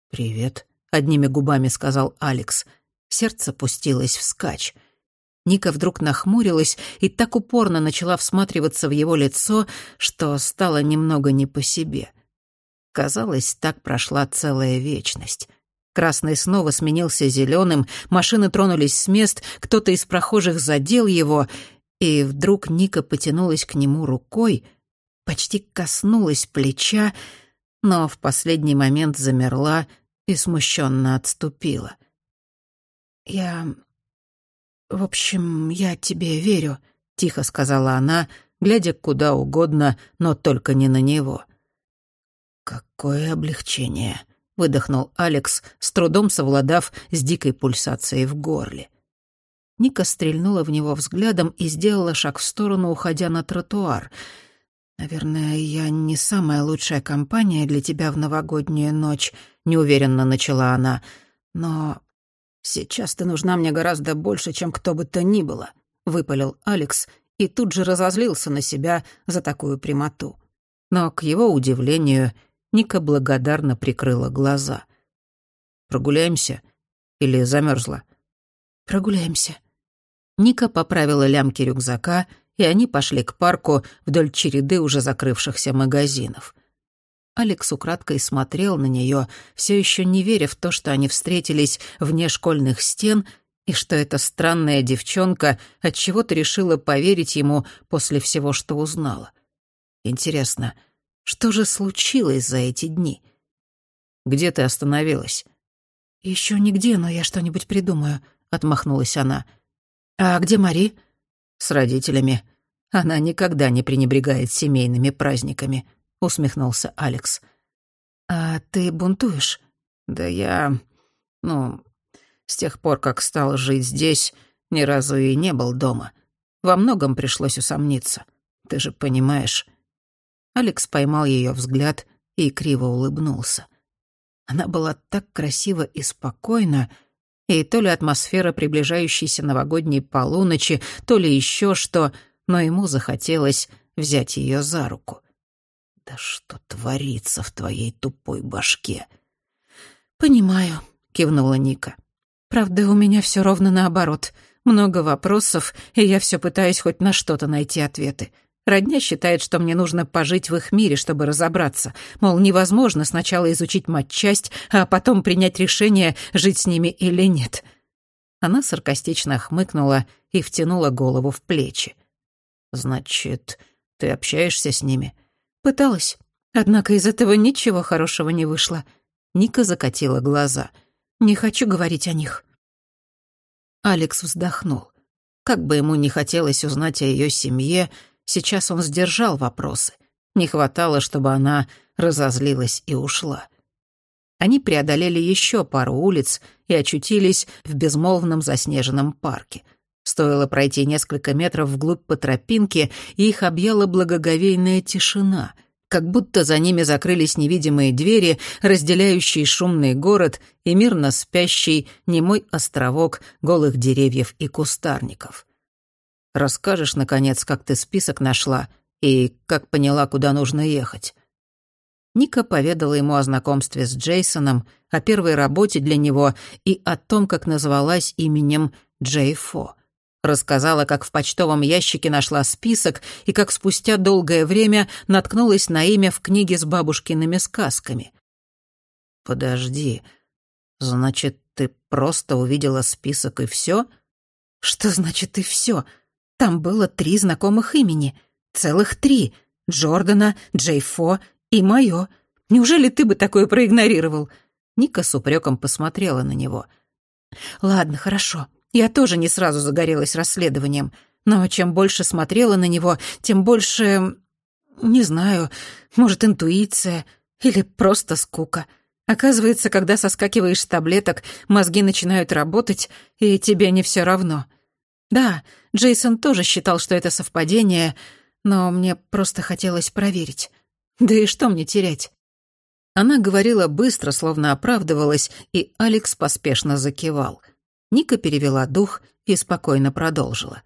«Привет», — одними губами сказал Алекс. Сердце пустилось вскачь. Ника вдруг нахмурилась и так упорно начала всматриваться в его лицо, что стало немного не по себе. Казалось, так прошла целая вечность. Красный снова сменился зеленым, машины тронулись с мест, кто-то из прохожих задел его, и вдруг Ника потянулась к нему рукой, почти коснулась плеча, но в последний момент замерла и смущенно отступила. «Я... в общем, я тебе верю», — тихо сказала она, глядя куда угодно, но только не на него. «Какое облегчение», — выдохнул Алекс, с трудом совладав с дикой пульсацией в горле. Ника стрельнула в него взглядом и сделала шаг в сторону, уходя на тротуар — «Наверное, я не самая лучшая компания для тебя в новогоднюю ночь», — неуверенно начала она. «Но сейчас ты нужна мне гораздо больше, чем кто бы то ни было», — выпалил Алекс и тут же разозлился на себя за такую прямоту. Но, к его удивлению, Ника благодарно прикрыла глаза. «Прогуляемся? Или замерзла?» «Прогуляемся». Ника поправила лямки рюкзака — и они пошли к парку вдоль череды уже закрывшихся магазинов. Алекс украдкой смотрел на нее, все еще не веря в то, что они встретились вне школьных стен и что эта странная девчонка отчего-то решила поверить ему после всего, что узнала. Интересно, что же случилось за эти дни? Где ты остановилась? Еще нигде, но я что-нибудь придумаю, отмахнулась она. А где Мари? С родителями. Она никогда не пренебрегает семейными праздниками», — усмехнулся Алекс. «А ты бунтуешь?» «Да я... ну, с тех пор, как стал жить здесь, ни разу и не был дома. Во многом пришлось усомниться. Ты же понимаешь». Алекс поймал ее взгляд и криво улыбнулся. Она была так красива и спокойна, и то ли атмосфера приближающейся новогодней полуночи, то ли еще что, но ему захотелось взять ее за руку. «Да что творится в твоей тупой башке?» «Понимаю», — кивнула Ника. «Правда, у меня все ровно наоборот. Много вопросов, и я все пытаюсь хоть на что-то найти ответы. Родня считает, что мне нужно пожить в их мире, чтобы разобраться. Мол, невозможно сначала изучить матчасть, а потом принять решение, жить с ними или нет. Она саркастично хмыкнула и втянула голову в плечи. «Значит, ты общаешься с ними?» «Пыталась. Однако из этого ничего хорошего не вышло». Ника закатила глаза. «Не хочу говорить о них». Алекс вздохнул. Как бы ему не хотелось узнать о ее семье, Сейчас он сдержал вопросы. Не хватало, чтобы она разозлилась и ушла. Они преодолели еще пару улиц и очутились в безмолвном заснеженном парке. Стоило пройти несколько метров вглубь по тропинке, и их объяла благоговейная тишина, как будто за ними закрылись невидимые двери, разделяющие шумный город и мирно спящий немой островок голых деревьев и кустарников. Расскажешь, наконец, как ты список нашла и как поняла, куда нужно ехать?» Ника поведала ему о знакомстве с Джейсоном, о первой работе для него и о том, как назвалась именем Джей Фо. Рассказала, как в почтовом ящике нашла список и как спустя долгое время наткнулась на имя в книге с бабушкиными сказками. «Подожди, значит, ты просто увидела список и все? «Что значит «и все? Там было три знакомых имени. Целых три. Джордана, Джей Фо и мое. Неужели ты бы такое проигнорировал?» Ника с упреком посмотрела на него. «Ладно, хорошо. Я тоже не сразу загорелась расследованием. Но чем больше смотрела на него, тем больше... Не знаю, может, интуиция или просто скука. Оказывается, когда соскакиваешь с таблеток, мозги начинают работать, и тебе не все равно. Да, Джейсон тоже считал, что это совпадение, но мне просто хотелось проверить. Да и что мне терять? Она говорила быстро, словно оправдывалась, и Алекс поспешно закивал. Ника перевела дух и спокойно продолжила.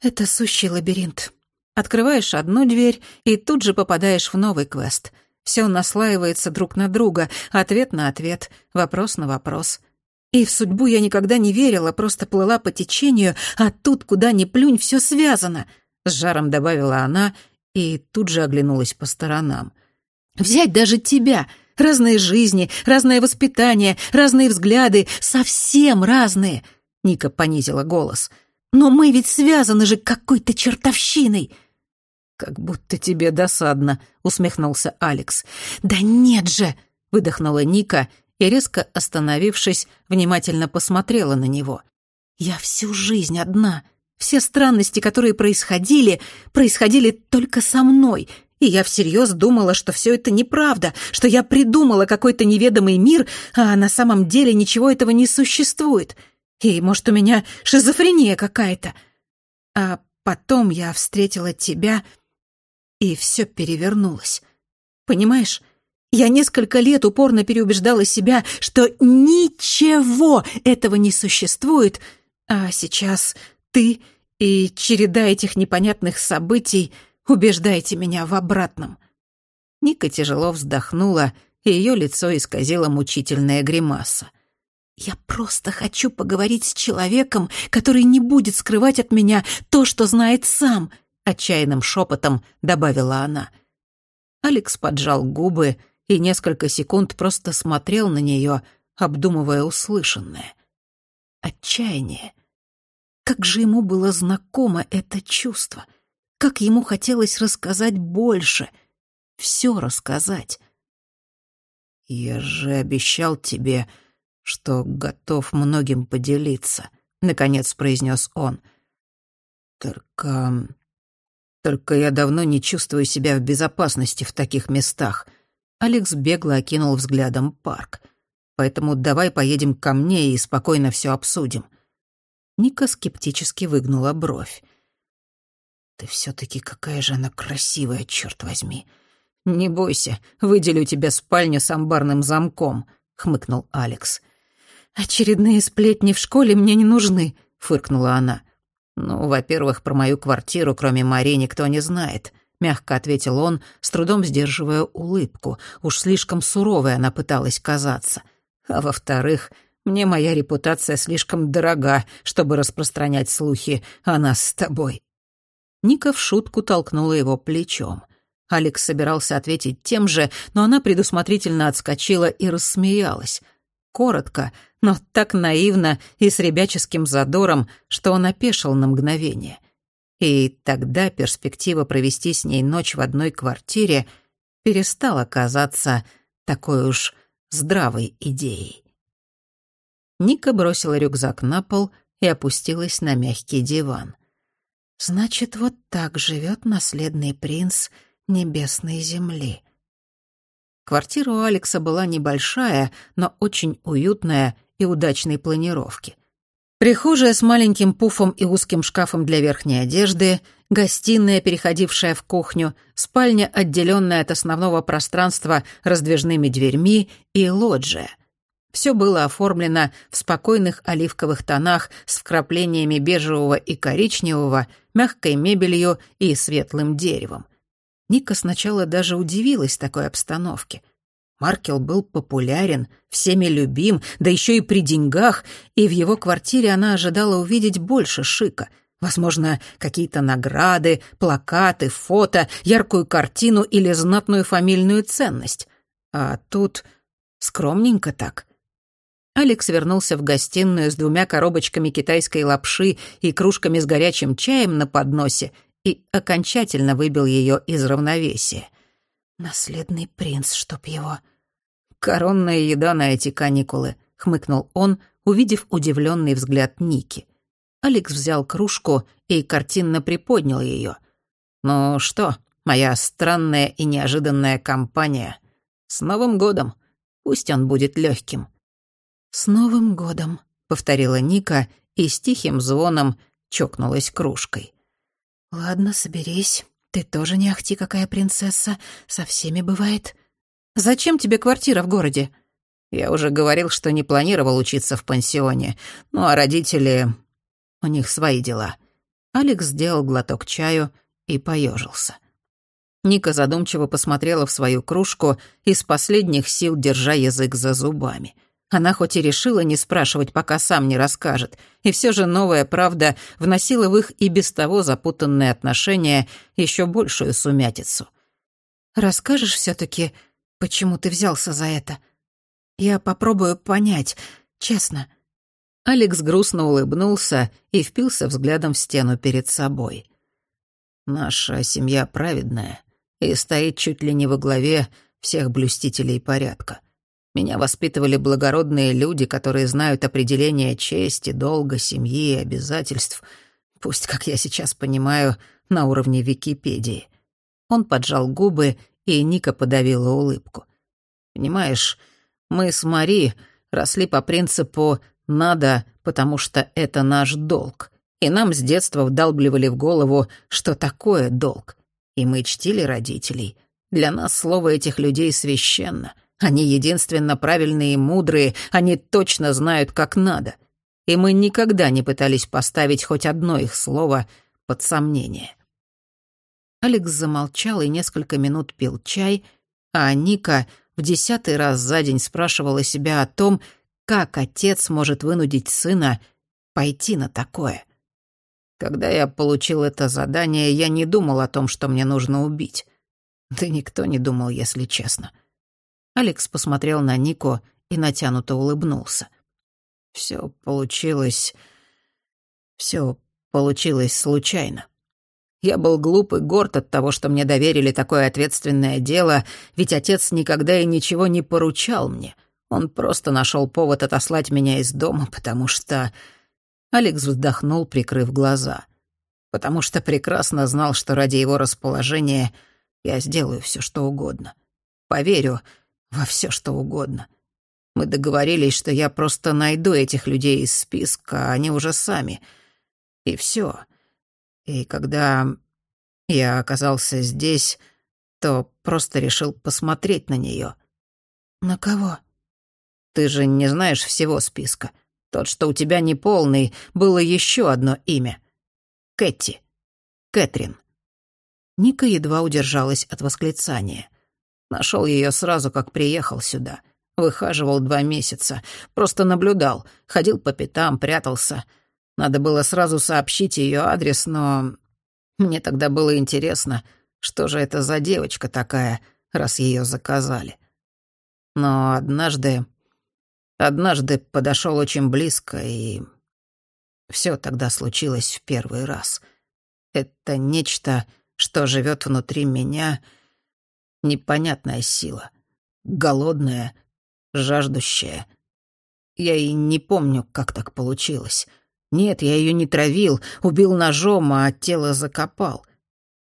«Это сущий лабиринт. Открываешь одну дверь и тут же попадаешь в новый квест. Все наслаивается друг на друга, ответ на ответ, вопрос на вопрос. И в судьбу я никогда не верила, просто плыла по течению, а тут, куда ни плюнь, все связано», — с жаром добавила она и тут же оглянулась по сторонам. «Взять даже тебя, разные жизни, разное воспитание, разные взгляды, совсем разные», — Ника понизила голос. «Но мы ведь связаны же какой-то чертовщиной». «Как будто тебе досадно», — усмехнулся Алекс. «Да нет же!» — выдохнула Ника и, резко остановившись, внимательно посмотрела на него. «Я всю жизнь одна. Все странности, которые происходили, происходили только со мной, и я всерьез думала, что все это неправда, что я придумала какой-то неведомый мир, а на самом деле ничего этого не существует. И, может, у меня шизофрения какая-то. А потом я встретила тебя, и все перевернулось. Понимаешь, я несколько лет упорно переубеждала себя, что ничего этого не существует, а сейчас ты и череда этих непонятных событий убеждаете меня в обратном». Ника тяжело вздохнула, и ее лицо исказило мучительная гримаса. «Я просто хочу поговорить с человеком, который не будет скрывать от меня то, что знает сам», — отчаянным шепотом добавила она. Алекс поджал губы и несколько секунд просто смотрел на нее, обдумывая услышанное. Отчаяние. Как же ему было знакомо это чувство. Как ему хотелось рассказать больше. Все рассказать. «Я же обещал тебе, что готов многим поделиться», — наконец произнес он. «Только... только я давно не чувствую себя в безопасности в таких местах. Алекс бегло окинул взглядом парк. «Поэтому давай поедем ко мне и спокойно все обсудим». Ника скептически выгнула бровь. Ты все-таки какая же она красивая, черт возьми. Не бойся, выделю тебе спальню с амбарным замком, хмыкнул Алекс. Очередные сплетни в школе мне не нужны, фыркнула она. Ну, во-первых, про мою квартиру, кроме Мари, никто не знает, мягко ответил он, с трудом сдерживая улыбку. Уж слишком суровой она пыталась казаться. А во-вторых, мне моя репутация слишком дорога, чтобы распространять слухи о нас с тобой. Ника в шутку толкнула его плечом. Алекс собирался ответить тем же, но она предусмотрительно отскочила и рассмеялась. Коротко, но так наивно и с ребяческим задором, что он опешил на мгновение. И тогда перспектива провести с ней ночь в одной квартире перестала казаться такой уж здравой идеей. Ника бросила рюкзак на пол и опустилась на мягкий диван. Значит, вот так живет наследный принц небесной земли. Квартира у Алекса была небольшая, но очень уютная и удачной планировки. Прихожая с маленьким пуфом и узким шкафом для верхней одежды, гостиная, переходившая в кухню, спальня, отделенная от основного пространства раздвижными дверьми и лоджия. Все было оформлено в спокойных оливковых тонах с вкраплениями бежевого и коричневого, мягкой мебелью и светлым деревом. Ника сначала даже удивилась такой обстановке. Маркел был популярен, всеми любим, да еще и при деньгах, и в его квартире она ожидала увидеть больше шика. Возможно, какие-то награды, плакаты, фото, яркую картину или знатную фамильную ценность. А тут скромненько так. Алекс вернулся в гостиную с двумя коробочками китайской лапши и кружками с горячим чаем на подносе и окончательно выбил ее из равновесия. «Наследный принц, чтоб его...» «Коронная еда на эти каникулы», — хмыкнул он, увидев удивленный взгляд Ники. Алекс взял кружку и картинно приподнял ее. «Ну что, моя странная и неожиданная компания. С Новым годом! Пусть он будет легким. «С Новым годом», — повторила Ника и с тихим звоном чокнулась кружкой. «Ладно, соберись. Ты тоже не ахти какая принцесса. Со всеми бывает. Зачем тебе квартира в городе?» «Я уже говорил, что не планировал учиться в пансионе. Ну, а родители... У них свои дела». Алекс сделал глоток чаю и поежился. Ника задумчиво посмотрела в свою кружку, из последних сил держа язык за зубами — она хоть и решила не спрашивать, пока сам не расскажет, и все же новая правда вносила в их и без того запутанные отношения еще большую сумятицу. «Расскажешь все таки почему ты взялся за это? Я попробую понять, честно». Алекс грустно улыбнулся и впился взглядом в стену перед собой. «Наша семья праведная и стоит чуть ли не во главе всех блюстителей порядка. Меня воспитывали благородные люди, которые знают определение чести, долга, семьи и обязательств. Пусть, как я сейчас понимаю, на уровне Википедии. Он поджал губы, и Ника подавила улыбку. Понимаешь, мы с Мари росли по принципу «надо, потому что это наш долг». И нам с детства вдалбливали в голову, что такое долг. И мы чтили родителей. Для нас слово этих людей священно — они единственно правильные и мудрые, они точно знают, как надо. И мы никогда не пытались поставить хоть одно их слово под сомнение. Алекс замолчал и несколько минут пил чай, а Ника в десятый раз за день спрашивала себя о том, как отец может вынудить сына пойти на такое. Когда я получил это задание, я не думал о том, что мне нужно убить. Да никто не думал, если честно. — Алекс посмотрел на Нико и натянуто улыбнулся. Все получилось... Все получилось случайно. Я был глуп и горд от того, что мне доверили такое ответственное дело, ведь отец никогда и ничего не поручал мне. Он просто нашел повод отослать меня из дома, потому что... Алекс вздохнул, прикрыв глаза. Потому что прекрасно знал, что ради его расположения я сделаю все, что угодно. Поверю, во все что угодно. Мы договорились, что я просто найду этих людей из списка, а они уже сами. И все. И когда я оказался здесь, то просто решил посмотреть на нее. «На кого?» «Ты же не знаешь всего списка. Тот, что у тебя не полный, было еще одно имя. Кэти. Кэтрин». Ника едва удержалась от восклицания. Нашел ее сразу, как приехал сюда. Выхаживал два месяца. Просто наблюдал. Ходил по пятам, прятался. Надо было сразу сообщить ее адрес, но... Мне тогда было интересно, что же это за девочка такая, раз ее заказали. Но однажды... Однажды подошел очень близко, и... Все тогда случилось в первый раз. Это нечто, что живет внутри меня, непонятная сила. Голодная, жаждущая. Я и не помню, как так получилось. Нет, я ее не травил, убил ножом, а тело закопал.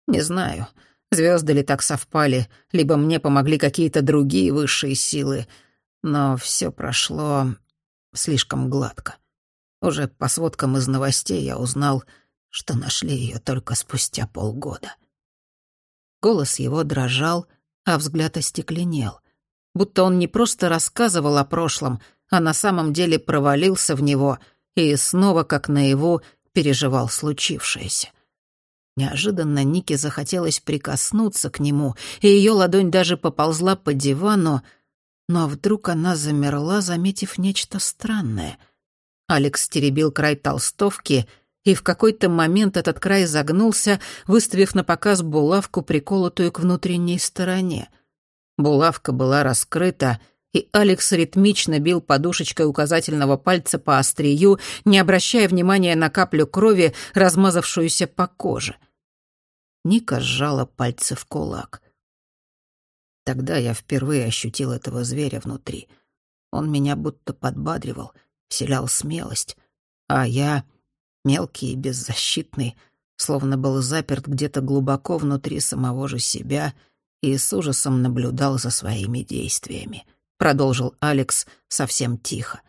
Не знаю, звезды ли так совпали, либо мне помогли какие-то другие высшие силы, но все прошло слишком гладко. Уже по сводкам из новостей я узнал, что нашли ее только спустя полгода. Голос его дрожал, а взгляд остекленел — будто он не просто рассказывал о прошлом, а на самом деле провалился в него и снова, как наяву, переживал случившееся. Неожиданно Нике захотелось прикоснуться к нему, и ее ладонь даже поползла по дивану, но вдруг она замерла, заметив нечто странное. Алекс теребил край толстовки, и в какой-то момент этот край загнулся, выставив на показ булавку, приколотую к внутренней стороне. Булавка была раскрыта, и Алекс ритмично бил подушечкой указательного пальца по острию, не обращая внимания на каплю крови, размазавшуюся по коже. Ника сжала пальцы в кулак. Тогда я впервые ощутил этого зверя внутри. Он меня будто подбадривал, вселял смелость, а я, мелкий и беззащитный, словно был заперт где-то глубоко внутри самого же себя — и с ужасом наблюдал за своими действиями. Продолжил Алекс совсем тихо.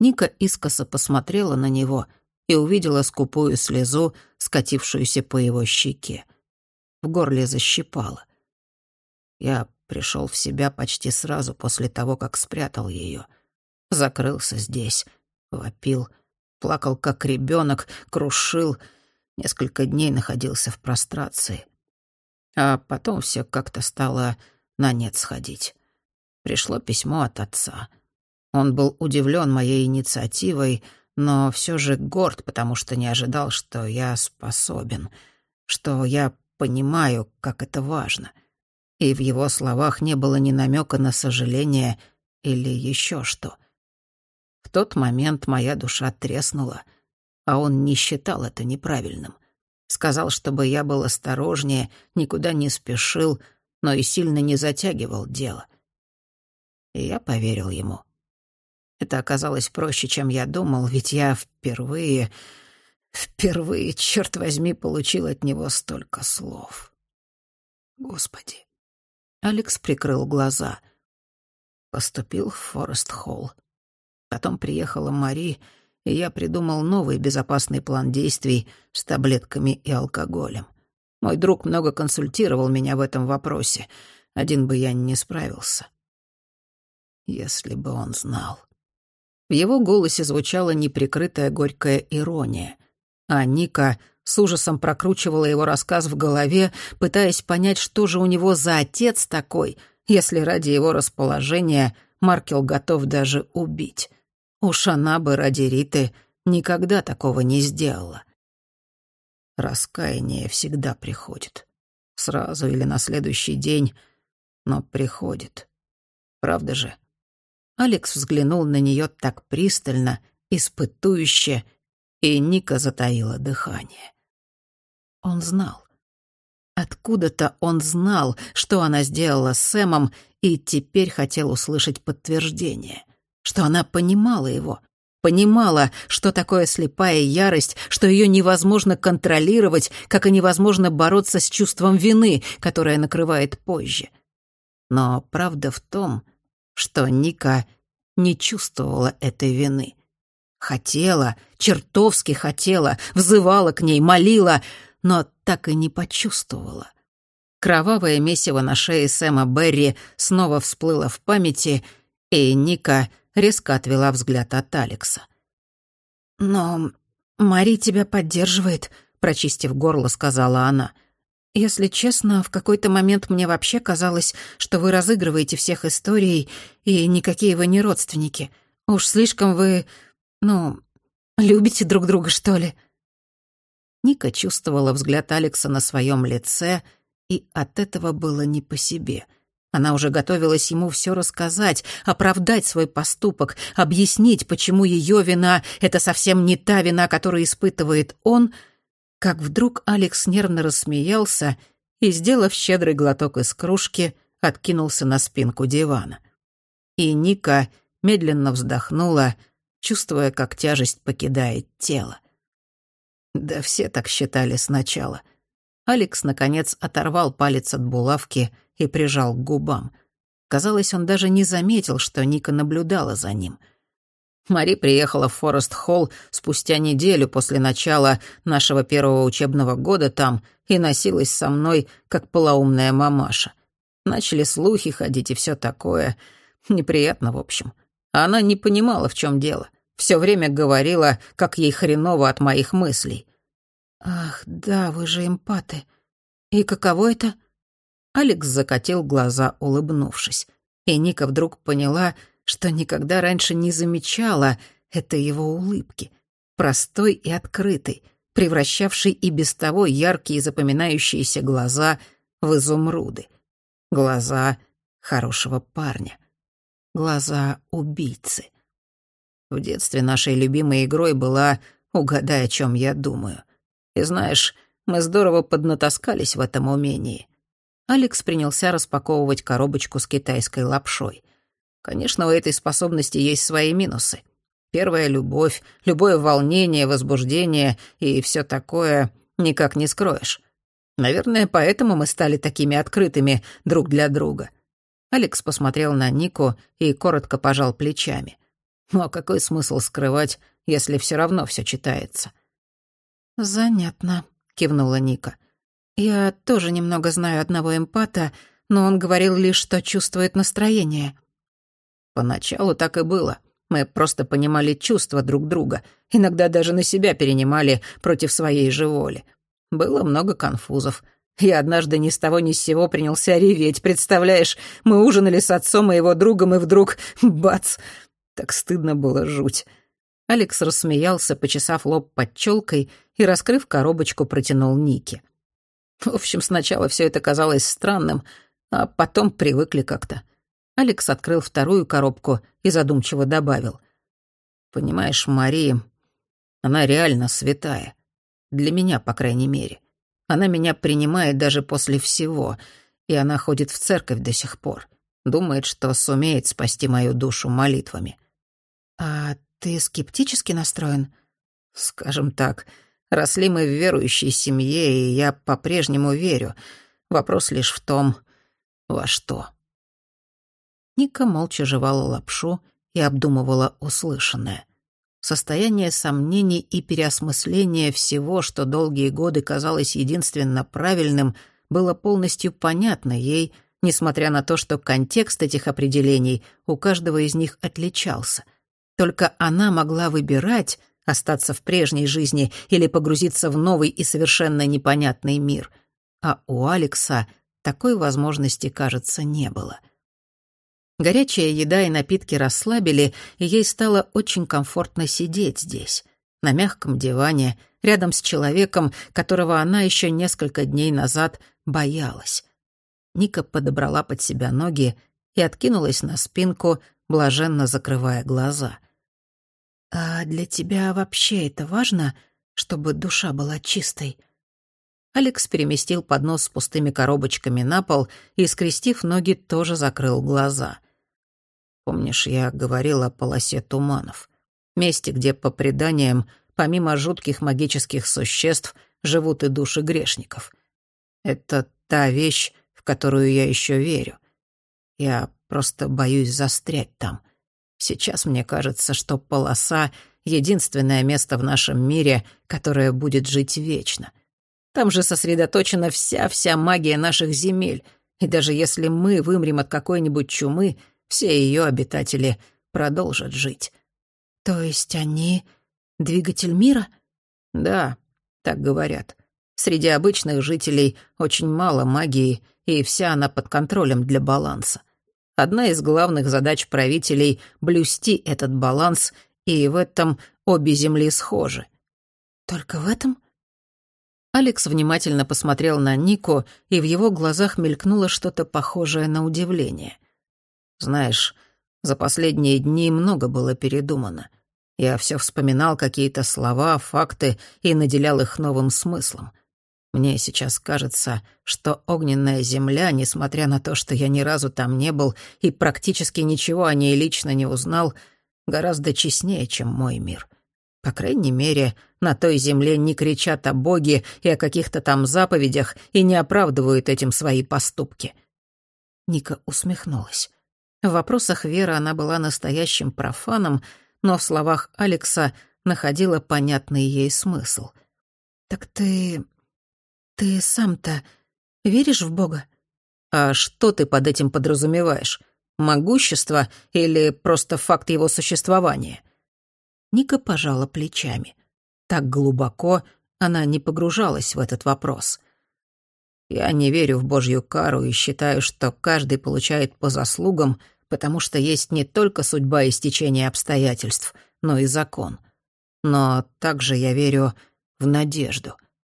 Ника искоса посмотрела на него и увидела скупую слезу, скатившуюся по его щеке. В горле защипало. Я пришел в себя почти сразу после того, как спрятал ее. Закрылся здесь, вопил, плакал как ребенок, крушил. Несколько дней находился в прострации. А потом все как-то стало на нет сходить. Пришло письмо от отца. Он был удивлен моей инициативой, но все же горд, потому что не ожидал, что я способен, что я понимаю, как это важно. И в его словах не было ни намека на сожаление или еще что. В тот момент моя душа треснула, а он не считал это неправильным — Сказал, чтобы я был осторожнее, никуда не спешил, но и сильно не затягивал дело. И я поверил ему. Это оказалось проще, чем я думал, ведь я впервые, впервые, черт возьми, получил от него столько слов. Господи. Алекс прикрыл глаза. Поступил в Форест-Холл. Потом приехала Мари, и я придумал новый безопасный план действий с таблетками и алкоголем. Мой друг много консультировал меня в этом вопросе. Один бы я не справился. Если бы он знал. В его голосе звучала неприкрытая горькая ирония, а Ника с ужасом прокручивала его рассказ в голове, пытаясь понять, что же у него за отец такой, если ради его расположения Маркел готов даже убить. Уж она бы ради Риты никогда такого не сделала. Раскаяние всегда приходит. Сразу или на следующий день, но приходит. Правда же? Алекс взглянул на нее так пристально, испытующе, и Ника затаила дыхание. Он знал. Откуда-то он знал, что она сделала с Сэмом, и теперь хотел услышать подтверждение что она понимала его, понимала, что такое слепая ярость, что ее невозможно контролировать, как и невозможно бороться с чувством вины, которое накрывает позже. Но правда в том, что Ника не чувствовала этой вины. Хотела, чертовски хотела, взывала к ней, молила, но так и не почувствовала. Кровавое месиво на шее Сэма Берри снова всплыло в памяти, и Ника резко отвела взгляд от Алекса. «Но Мари тебя поддерживает», — прочистив горло, сказала она. «Если честно, в какой-то момент мне вообще казалось, что вы разыгрываете всех историй, и никакие вы не родственники. Уж слишком вы, ну, любите друг друга, что ли?» Ника чувствовала взгляд Алекса на своем лице, и от этого было не по себе — она уже готовилась ему все рассказать, оправдать свой поступок, объяснить, почему ее вина — это совсем не та вина, которую испытывает он, как вдруг Алекс нервно рассмеялся и, сделав щедрый глоток из кружки, откинулся на спинку дивана. И Ника медленно вздохнула, чувствуя, как тяжесть покидает тело. Да все так считали сначала. Алекс, наконец, оторвал палец от булавки — и прижал к губам. Казалось, он даже не заметил, что Ника наблюдала за ним. Мари приехала в Форест-Холл спустя неделю после начала нашего первого учебного года там и носилась со мной, как полоумная мамаша. Начали слухи ходить и все такое. Неприятно, в общем. Она не понимала, в чем дело. Все время говорила, как ей хреново от моих мыслей. «Ах, да, вы же эмпаты. И каково это?» Алекс закатил глаза, улыбнувшись. И Ника вдруг поняла, что никогда раньше не замечала этой его улыбки. Простой и открытой, превращавшей и без того яркие запоминающиеся глаза в изумруды. Глаза хорошего парня. Глаза убийцы. В детстве нашей любимой игрой была «Угадай, о чем я думаю». И знаешь, мы здорово поднатаскались в этом умении. Алекс принялся распаковывать коробочку с китайской лапшой. Конечно, у этой способности есть свои минусы. Первая любовь, любое волнение, возбуждение и все такое никак не скроешь. Наверное, поэтому мы стали такими открытыми друг для друга. Алекс посмотрел на Нику и коротко пожал плечами. Но какой смысл скрывать, если все равно все читается? «Занятно», — кивнула Ника. — я тоже немного знаю одного эмпата, но он говорил лишь, что чувствует настроение. Поначалу так и было. Мы просто понимали чувства друг друга, иногда даже на себя перенимали против своей же воли. Было много конфузов. Я однажды ни с того ни с сего принялся реветь, представляешь? Мы ужинали с отцом и его другом, и вдруг — бац! Так стыдно было жуть. Алекс рассмеялся, почесав лоб под челкой и, раскрыв коробочку, протянул Нике. В общем, сначала все это казалось странным, а потом привыкли как-то. Алекс открыл вторую коробку и задумчиво добавил. «Понимаешь, Мария, она реально святая. Для меня, по крайней мере. Она меня принимает даже после всего, и она ходит в церковь до сих пор. Думает, что сумеет спасти мою душу молитвами». «А ты скептически настроен?» «Скажем так, Росли мы в верующей семье, и я по-прежнему верю. Вопрос лишь в том, во что. Ника молча жевала лапшу и обдумывала услышанное. Состояние сомнений и переосмысления всего, что долгие годы казалось единственно правильным, было полностью понятно ей, несмотря на то, что контекст этих определений у каждого из них отличался. Только она могла выбирать, остаться в прежней жизни или погрузиться в новый и совершенно непонятный мир. А у Алекса такой возможности, кажется, не было. Горячая еда и напитки расслабили, и ей стало очень комфортно сидеть здесь, на мягком диване, рядом с человеком, которого она еще несколько дней назад боялась. Ника подобрала под себя ноги и откинулась на спинку, блаженно закрывая глаза — «А для тебя вообще это важно, чтобы душа была чистой?» Алекс переместил поднос с пустыми коробочками на пол и, скрестив ноги, тоже закрыл глаза. «Помнишь, я говорил о полосе туманов? Месте, где, по преданиям, помимо жутких магических существ, живут и души грешников. Это та вещь, в которую я еще верю. Я просто боюсь застрять там. Сейчас мне кажется, что полоса — единственное место в нашем мире, которое будет жить вечно. Там же сосредоточена вся-вся магия наших земель, и даже если мы вымрем от какой-нибудь чумы, все ее обитатели продолжат жить. То есть они двигатель мира? Да, так говорят. Среди обычных жителей очень мало магии, и вся она под контролем для баланса. Одна из главных задач правителей — блюсти этот баланс, и в этом обе земли схожи. Только в этом? Алекс внимательно посмотрел на Нику, и в его глазах мелькнуло что-то похожее на удивление. «Знаешь, за последние дни много было передумано. Я все вспоминал какие-то слова, факты и наделял их новым смыслом. Мне сейчас кажется, что огненная земля, несмотря на то, что я ни разу там не был и практически ничего о ней лично не узнал, гораздо честнее, чем мой мир. По крайней мере, на той земле не кричат о Боге и о каких-то там заповедях и не оправдывают этим свои поступки. Ника усмехнулась. В вопросах веры она была настоящим профаном, но в словах Алекса находила понятный ей смысл. «Так ты «Ты сам-то веришь в Бога?» «А что ты под этим подразумеваешь? Могущество или просто факт его существования?» Ника пожала плечами. Так глубоко она не погружалась в этот вопрос. «Я не верю в Божью кару и считаю, что каждый получает по заслугам, потому что есть не только судьба и стечение обстоятельств, но и закон. Но также я верю в надежду»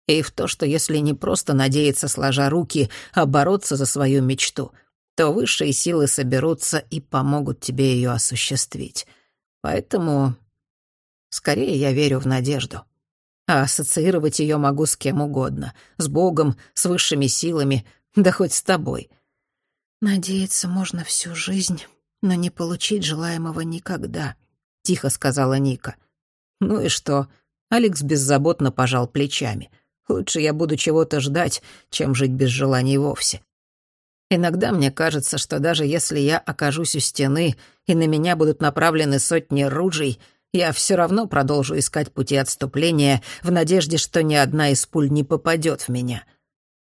и в то, что если не просто надеяться, сложа руки, а бороться за свою мечту, то высшие силы соберутся и помогут тебе ее осуществить. Поэтому скорее я верю в надежду. А ассоциировать ее могу с кем угодно, с Богом, с высшими силами, да хоть с тобой. «Надеяться можно всю жизнь, но не получить желаемого никогда», — тихо сказала Ника. «Ну и что?» Алекс беззаботно пожал плечами — Лучше я буду чего-то ждать, чем жить без желаний вовсе. Иногда мне кажется, что даже если я окажусь у стены, и на меня будут направлены сотни ружей, я все равно продолжу искать пути отступления в надежде, что ни одна из пуль не попадет в меня.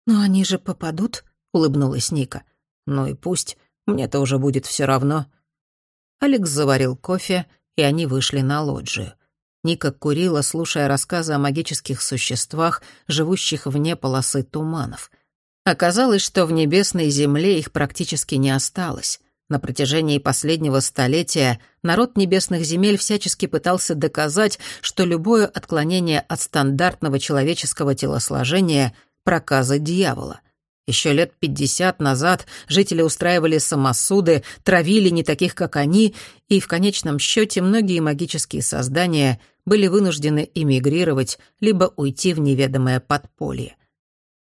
«Но они же попадут?» — улыбнулась Ника. «Ну и пусть. Мне-то уже будет все равно». Алекс заварил кофе, и они вышли на лоджию. Ника курила, слушая рассказы о магических существах, живущих вне полосы туманов. Оказалось, что в небесной земле их практически не осталось. На протяжении последнего столетия народ небесных земель всячески пытался доказать, что любое отклонение от стандартного человеческого телосложения — проказа дьявола — еще лет пятьдесят назад жители устраивали самосуды, травили не таких, как они, и в конечном счете многие магические создания были вынуждены эмигрировать либо уйти в неведомое подполье.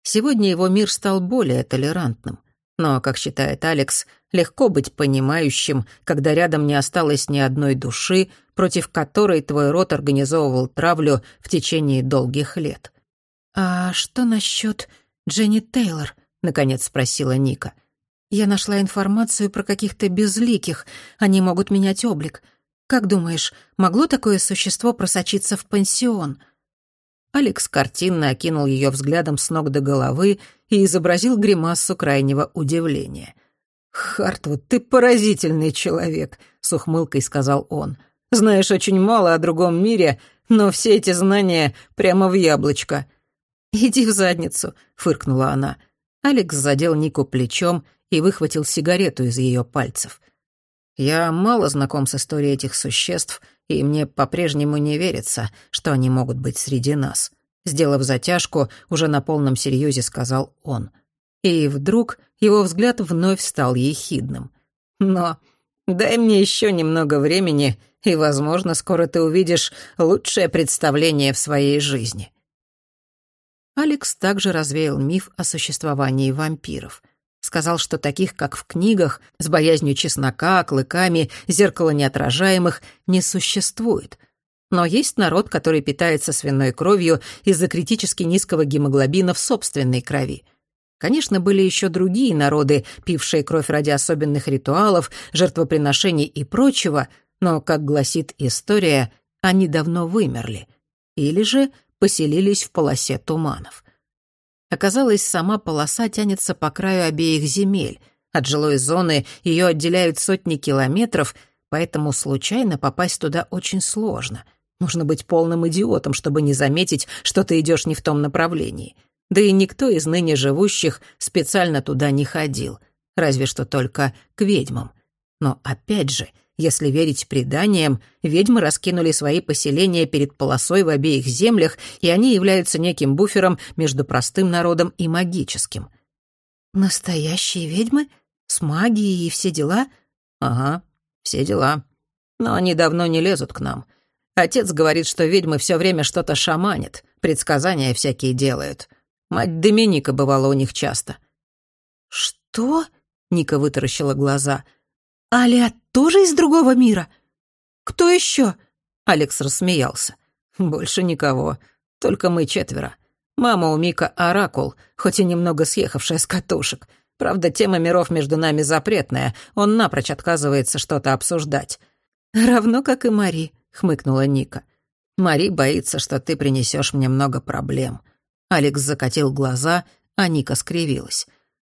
Сегодня его мир стал более толерантным. Но, как считает Алекс, легко быть понимающим, когда рядом не осталось ни одной души, против которой твой род организовывал травлю в течение долгих лет. «А что насчет Дженни Тейлор?» — наконец спросила Ника. «Я нашла информацию про каких-то безликих. Они могут менять облик. Как думаешь, могло такое существо просочиться в пансион?» Алекс картинно окинул ее взглядом с ног до головы и изобразил гримасу крайнего удивления. «Хартвуд, ты поразительный человек», — с ухмылкой сказал он. «Знаешь очень мало о другом мире, но все эти знания прямо в яблочко». «Иди в задницу», — фыркнула она. Алекс задел Нику плечом и выхватил сигарету из ее пальцев. «Я мало знаком с историей этих существ, и мне по-прежнему не верится, что они могут быть среди нас», сделав затяжку, уже на полном серьезе сказал он. И вдруг его взгляд вновь стал ехидным. «Но дай мне еще немного времени, и, возможно, скоро ты увидишь лучшее представление в своей жизни». Алекс также развеял миф о существовании вампиров. Сказал, что таких, как в книгах, с боязнью чеснока, клыками, зеркало неотражаемых, не существует. Но есть народ, который питается свиной кровью из-за критически низкого гемоглобина в собственной крови. Конечно, были еще другие народы, пившие кровь ради особенных ритуалов, жертвоприношений и прочего, но, как гласит история, они давно вымерли. Или же поселились в полосе туманов. Оказалось, сама полоса тянется по краю обеих земель. От жилой зоны ее отделяют сотни километров, поэтому случайно попасть туда очень сложно. Нужно быть полным идиотом, чтобы не заметить, что ты идешь не в том направлении. Да и никто из ныне живущих специально туда не ходил, разве что только к ведьмам. Но опять же, если верить преданиям, ведьмы раскинули свои поселения перед полосой в обеих землях, и они являются неким буфером между простым народом и магическим. «Настоящие ведьмы? С магией и все дела?» «Ага, все дела. Но они давно не лезут к нам. Отец говорит, что ведьмы все время что-то шаманят, предсказания всякие делают. Мать Доминика бывала у них часто». «Что?» — Ника вытаращила глаза. «Аля тоже из другого мира? Кто еще?» Алекс рассмеялся. «Больше никого. Только мы четверо. Мама у Мика оракул, хоть и немного съехавшая с катушек. Правда, тема миров между нами запретная, он напрочь отказывается что-то обсуждать». «Равно как и Мари», — хмыкнула Ника. «Мари боится, что ты принесешь мне много проблем». Алекс закатил глаза, а Ника скривилась.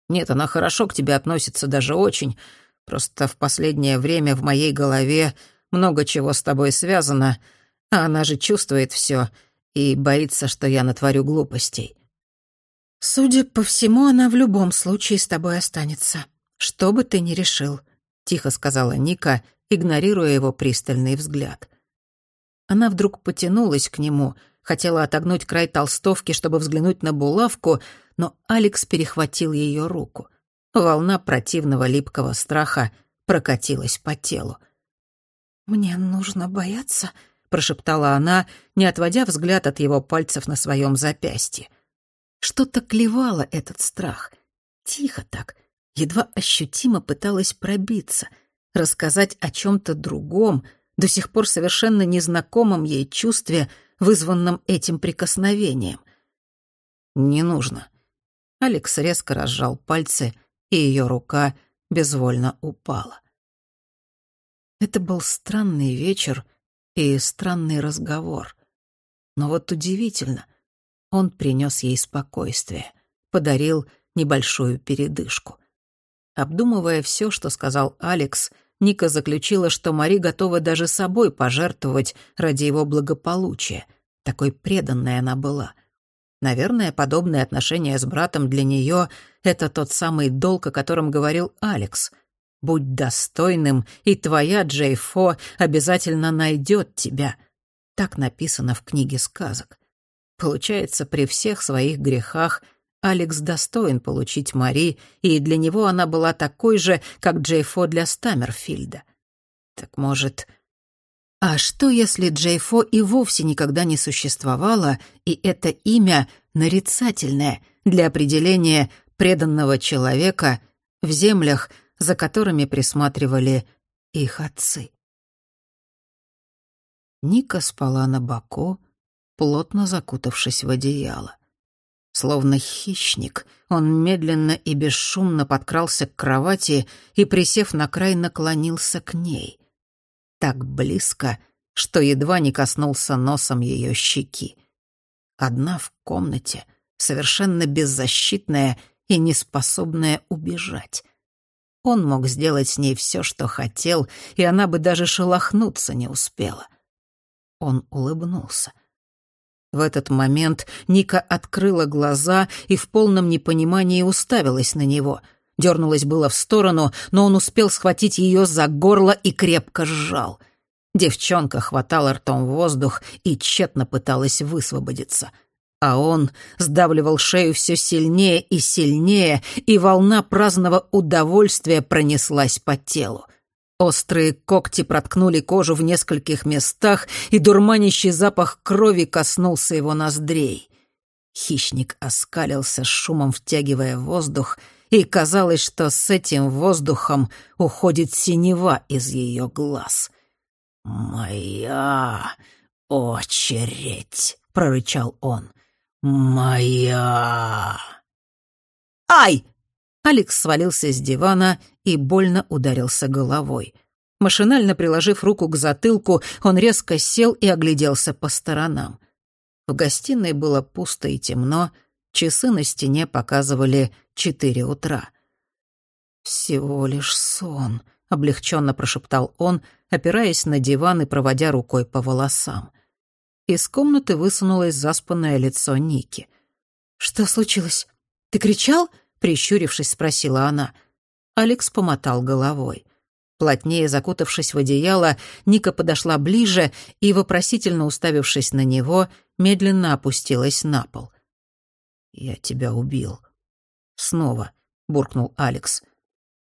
«Нет, она хорошо к тебе относится, даже очень. Просто в последнее время в моей голове много чего с тобой связано, а она же чувствует все и боится, что я натворю глупостей». «Судя по всему, она в любом случае с тобой останется, что бы ты ни решил», — тихо сказала Ника, игнорируя его пристальный взгляд. Она вдруг потянулась к нему — хотела отогнуть край толстовки, чтобы взглянуть на булавку, но Алекс перехватил ее руку. Волна противного липкого страха прокатилась по телу. «Мне нужно бояться», — прошептала она, не отводя взгляд от его пальцев на своем запястье. Что-то клевало этот страх. Тихо так, едва ощутимо пыталась пробиться, рассказать о чем-то другом, до сих пор совершенно незнакомом ей чувстве — вызванном этим прикосновением. «Не нужно». Алекс резко разжал пальцы, и ее рука безвольно упала. Это был странный вечер и странный разговор. Но вот удивительно, он принес ей спокойствие, подарил небольшую передышку. Обдумывая все, что сказал Алекс, Ника заключила, что Мари готова даже собой пожертвовать ради его благополучия. Такой преданной она была. Наверное, подобное отношение с братом для нее — это тот самый долг, о котором говорил Алекс. «Будь достойным, и твоя Джей Фо обязательно найдет тебя». Так написано в книге сказок. Получается, при всех своих грехах Алекс достоин получить Мари, и для него она была такой же, как Джей Фо для Стаммерфильда. Так может, а что, если Джейфо и вовсе никогда не существовало, и это имя нарицательное для определения преданного человека в землях, за которыми присматривали их отцы? Ника спала на боку, плотно закутавшись в одеяло. Словно хищник, он медленно и бесшумно подкрался к кровати и, присев на край, наклонился к ней так близко, что едва не коснулся носом ее щеки. Одна в комнате, совершенно беззащитная и неспособная убежать. Он мог сделать с ней все, что хотел, и она бы даже шелохнуться не успела. Он улыбнулся. В этот момент Ника открыла глаза и в полном непонимании уставилась на него — Дернулась было в сторону, но он успел схватить ее за горло и крепко сжал. Девчонка хватала ртом воздух и тщетно пыталась высвободиться. А он сдавливал шею все сильнее и сильнее, и волна праздного удовольствия пронеслась по телу. Острые когти проткнули кожу в нескольких местах, и дурманящий запах крови коснулся его ноздрей. Хищник оскалился шумом, втягивая воздух — и казалось, что с этим воздухом уходит синева из ее глаз. «Моя очередь!» — прорычал он. «Моя!» «Ай!» Алекс свалился с дивана и больно ударился головой. Машинально приложив руку к затылку, он резко сел и огляделся по сторонам. В гостиной было пусто и темно, Часы на стене показывали четыре утра. «Всего лишь сон», — облегченно прошептал он, опираясь на диван и проводя рукой по волосам. Из комнаты высунулось заспанное лицо Ники. «Что случилось? Ты кричал?» — прищурившись, спросила она. Алекс помотал головой. Плотнее закутавшись в одеяло, Ника подошла ближе и, вопросительно уставившись на него, медленно опустилась на пол. «Я тебя убил». «Снова», — буркнул Алекс.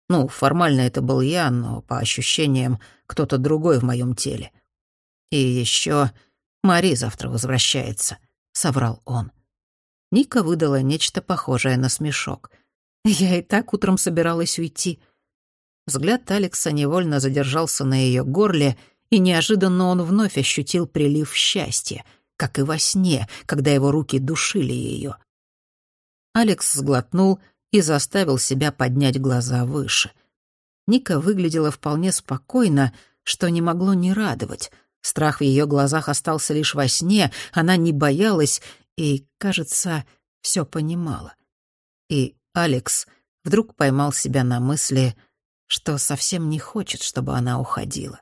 «Ну, формально это был я, но по ощущениям кто-то другой в моем теле. И еще Мари завтра возвращается», — соврал он. Ника выдала нечто похожее на смешок. «Я и так утром собиралась уйти». Взгляд Алекса невольно задержался на ее горле, и неожиданно он вновь ощутил прилив счастья, как и во сне, когда его руки душили ее. Алекс сглотнул и заставил себя поднять глаза выше. Ника выглядела вполне спокойно, что не могло не радовать. Страх в ее глазах остался лишь во сне, она не боялась и, кажется, все понимала. И Алекс вдруг поймал себя на мысли, что совсем не хочет, чтобы она уходила.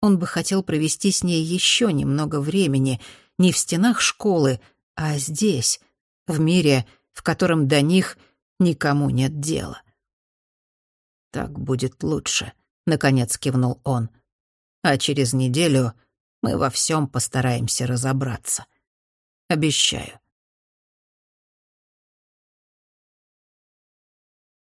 Он бы хотел провести с ней еще немного времени, не в стенах школы, а здесь, в мире, в котором до них никому нет дела. «Так будет лучше», — наконец кивнул он. «А через неделю мы во всем постараемся разобраться. Обещаю».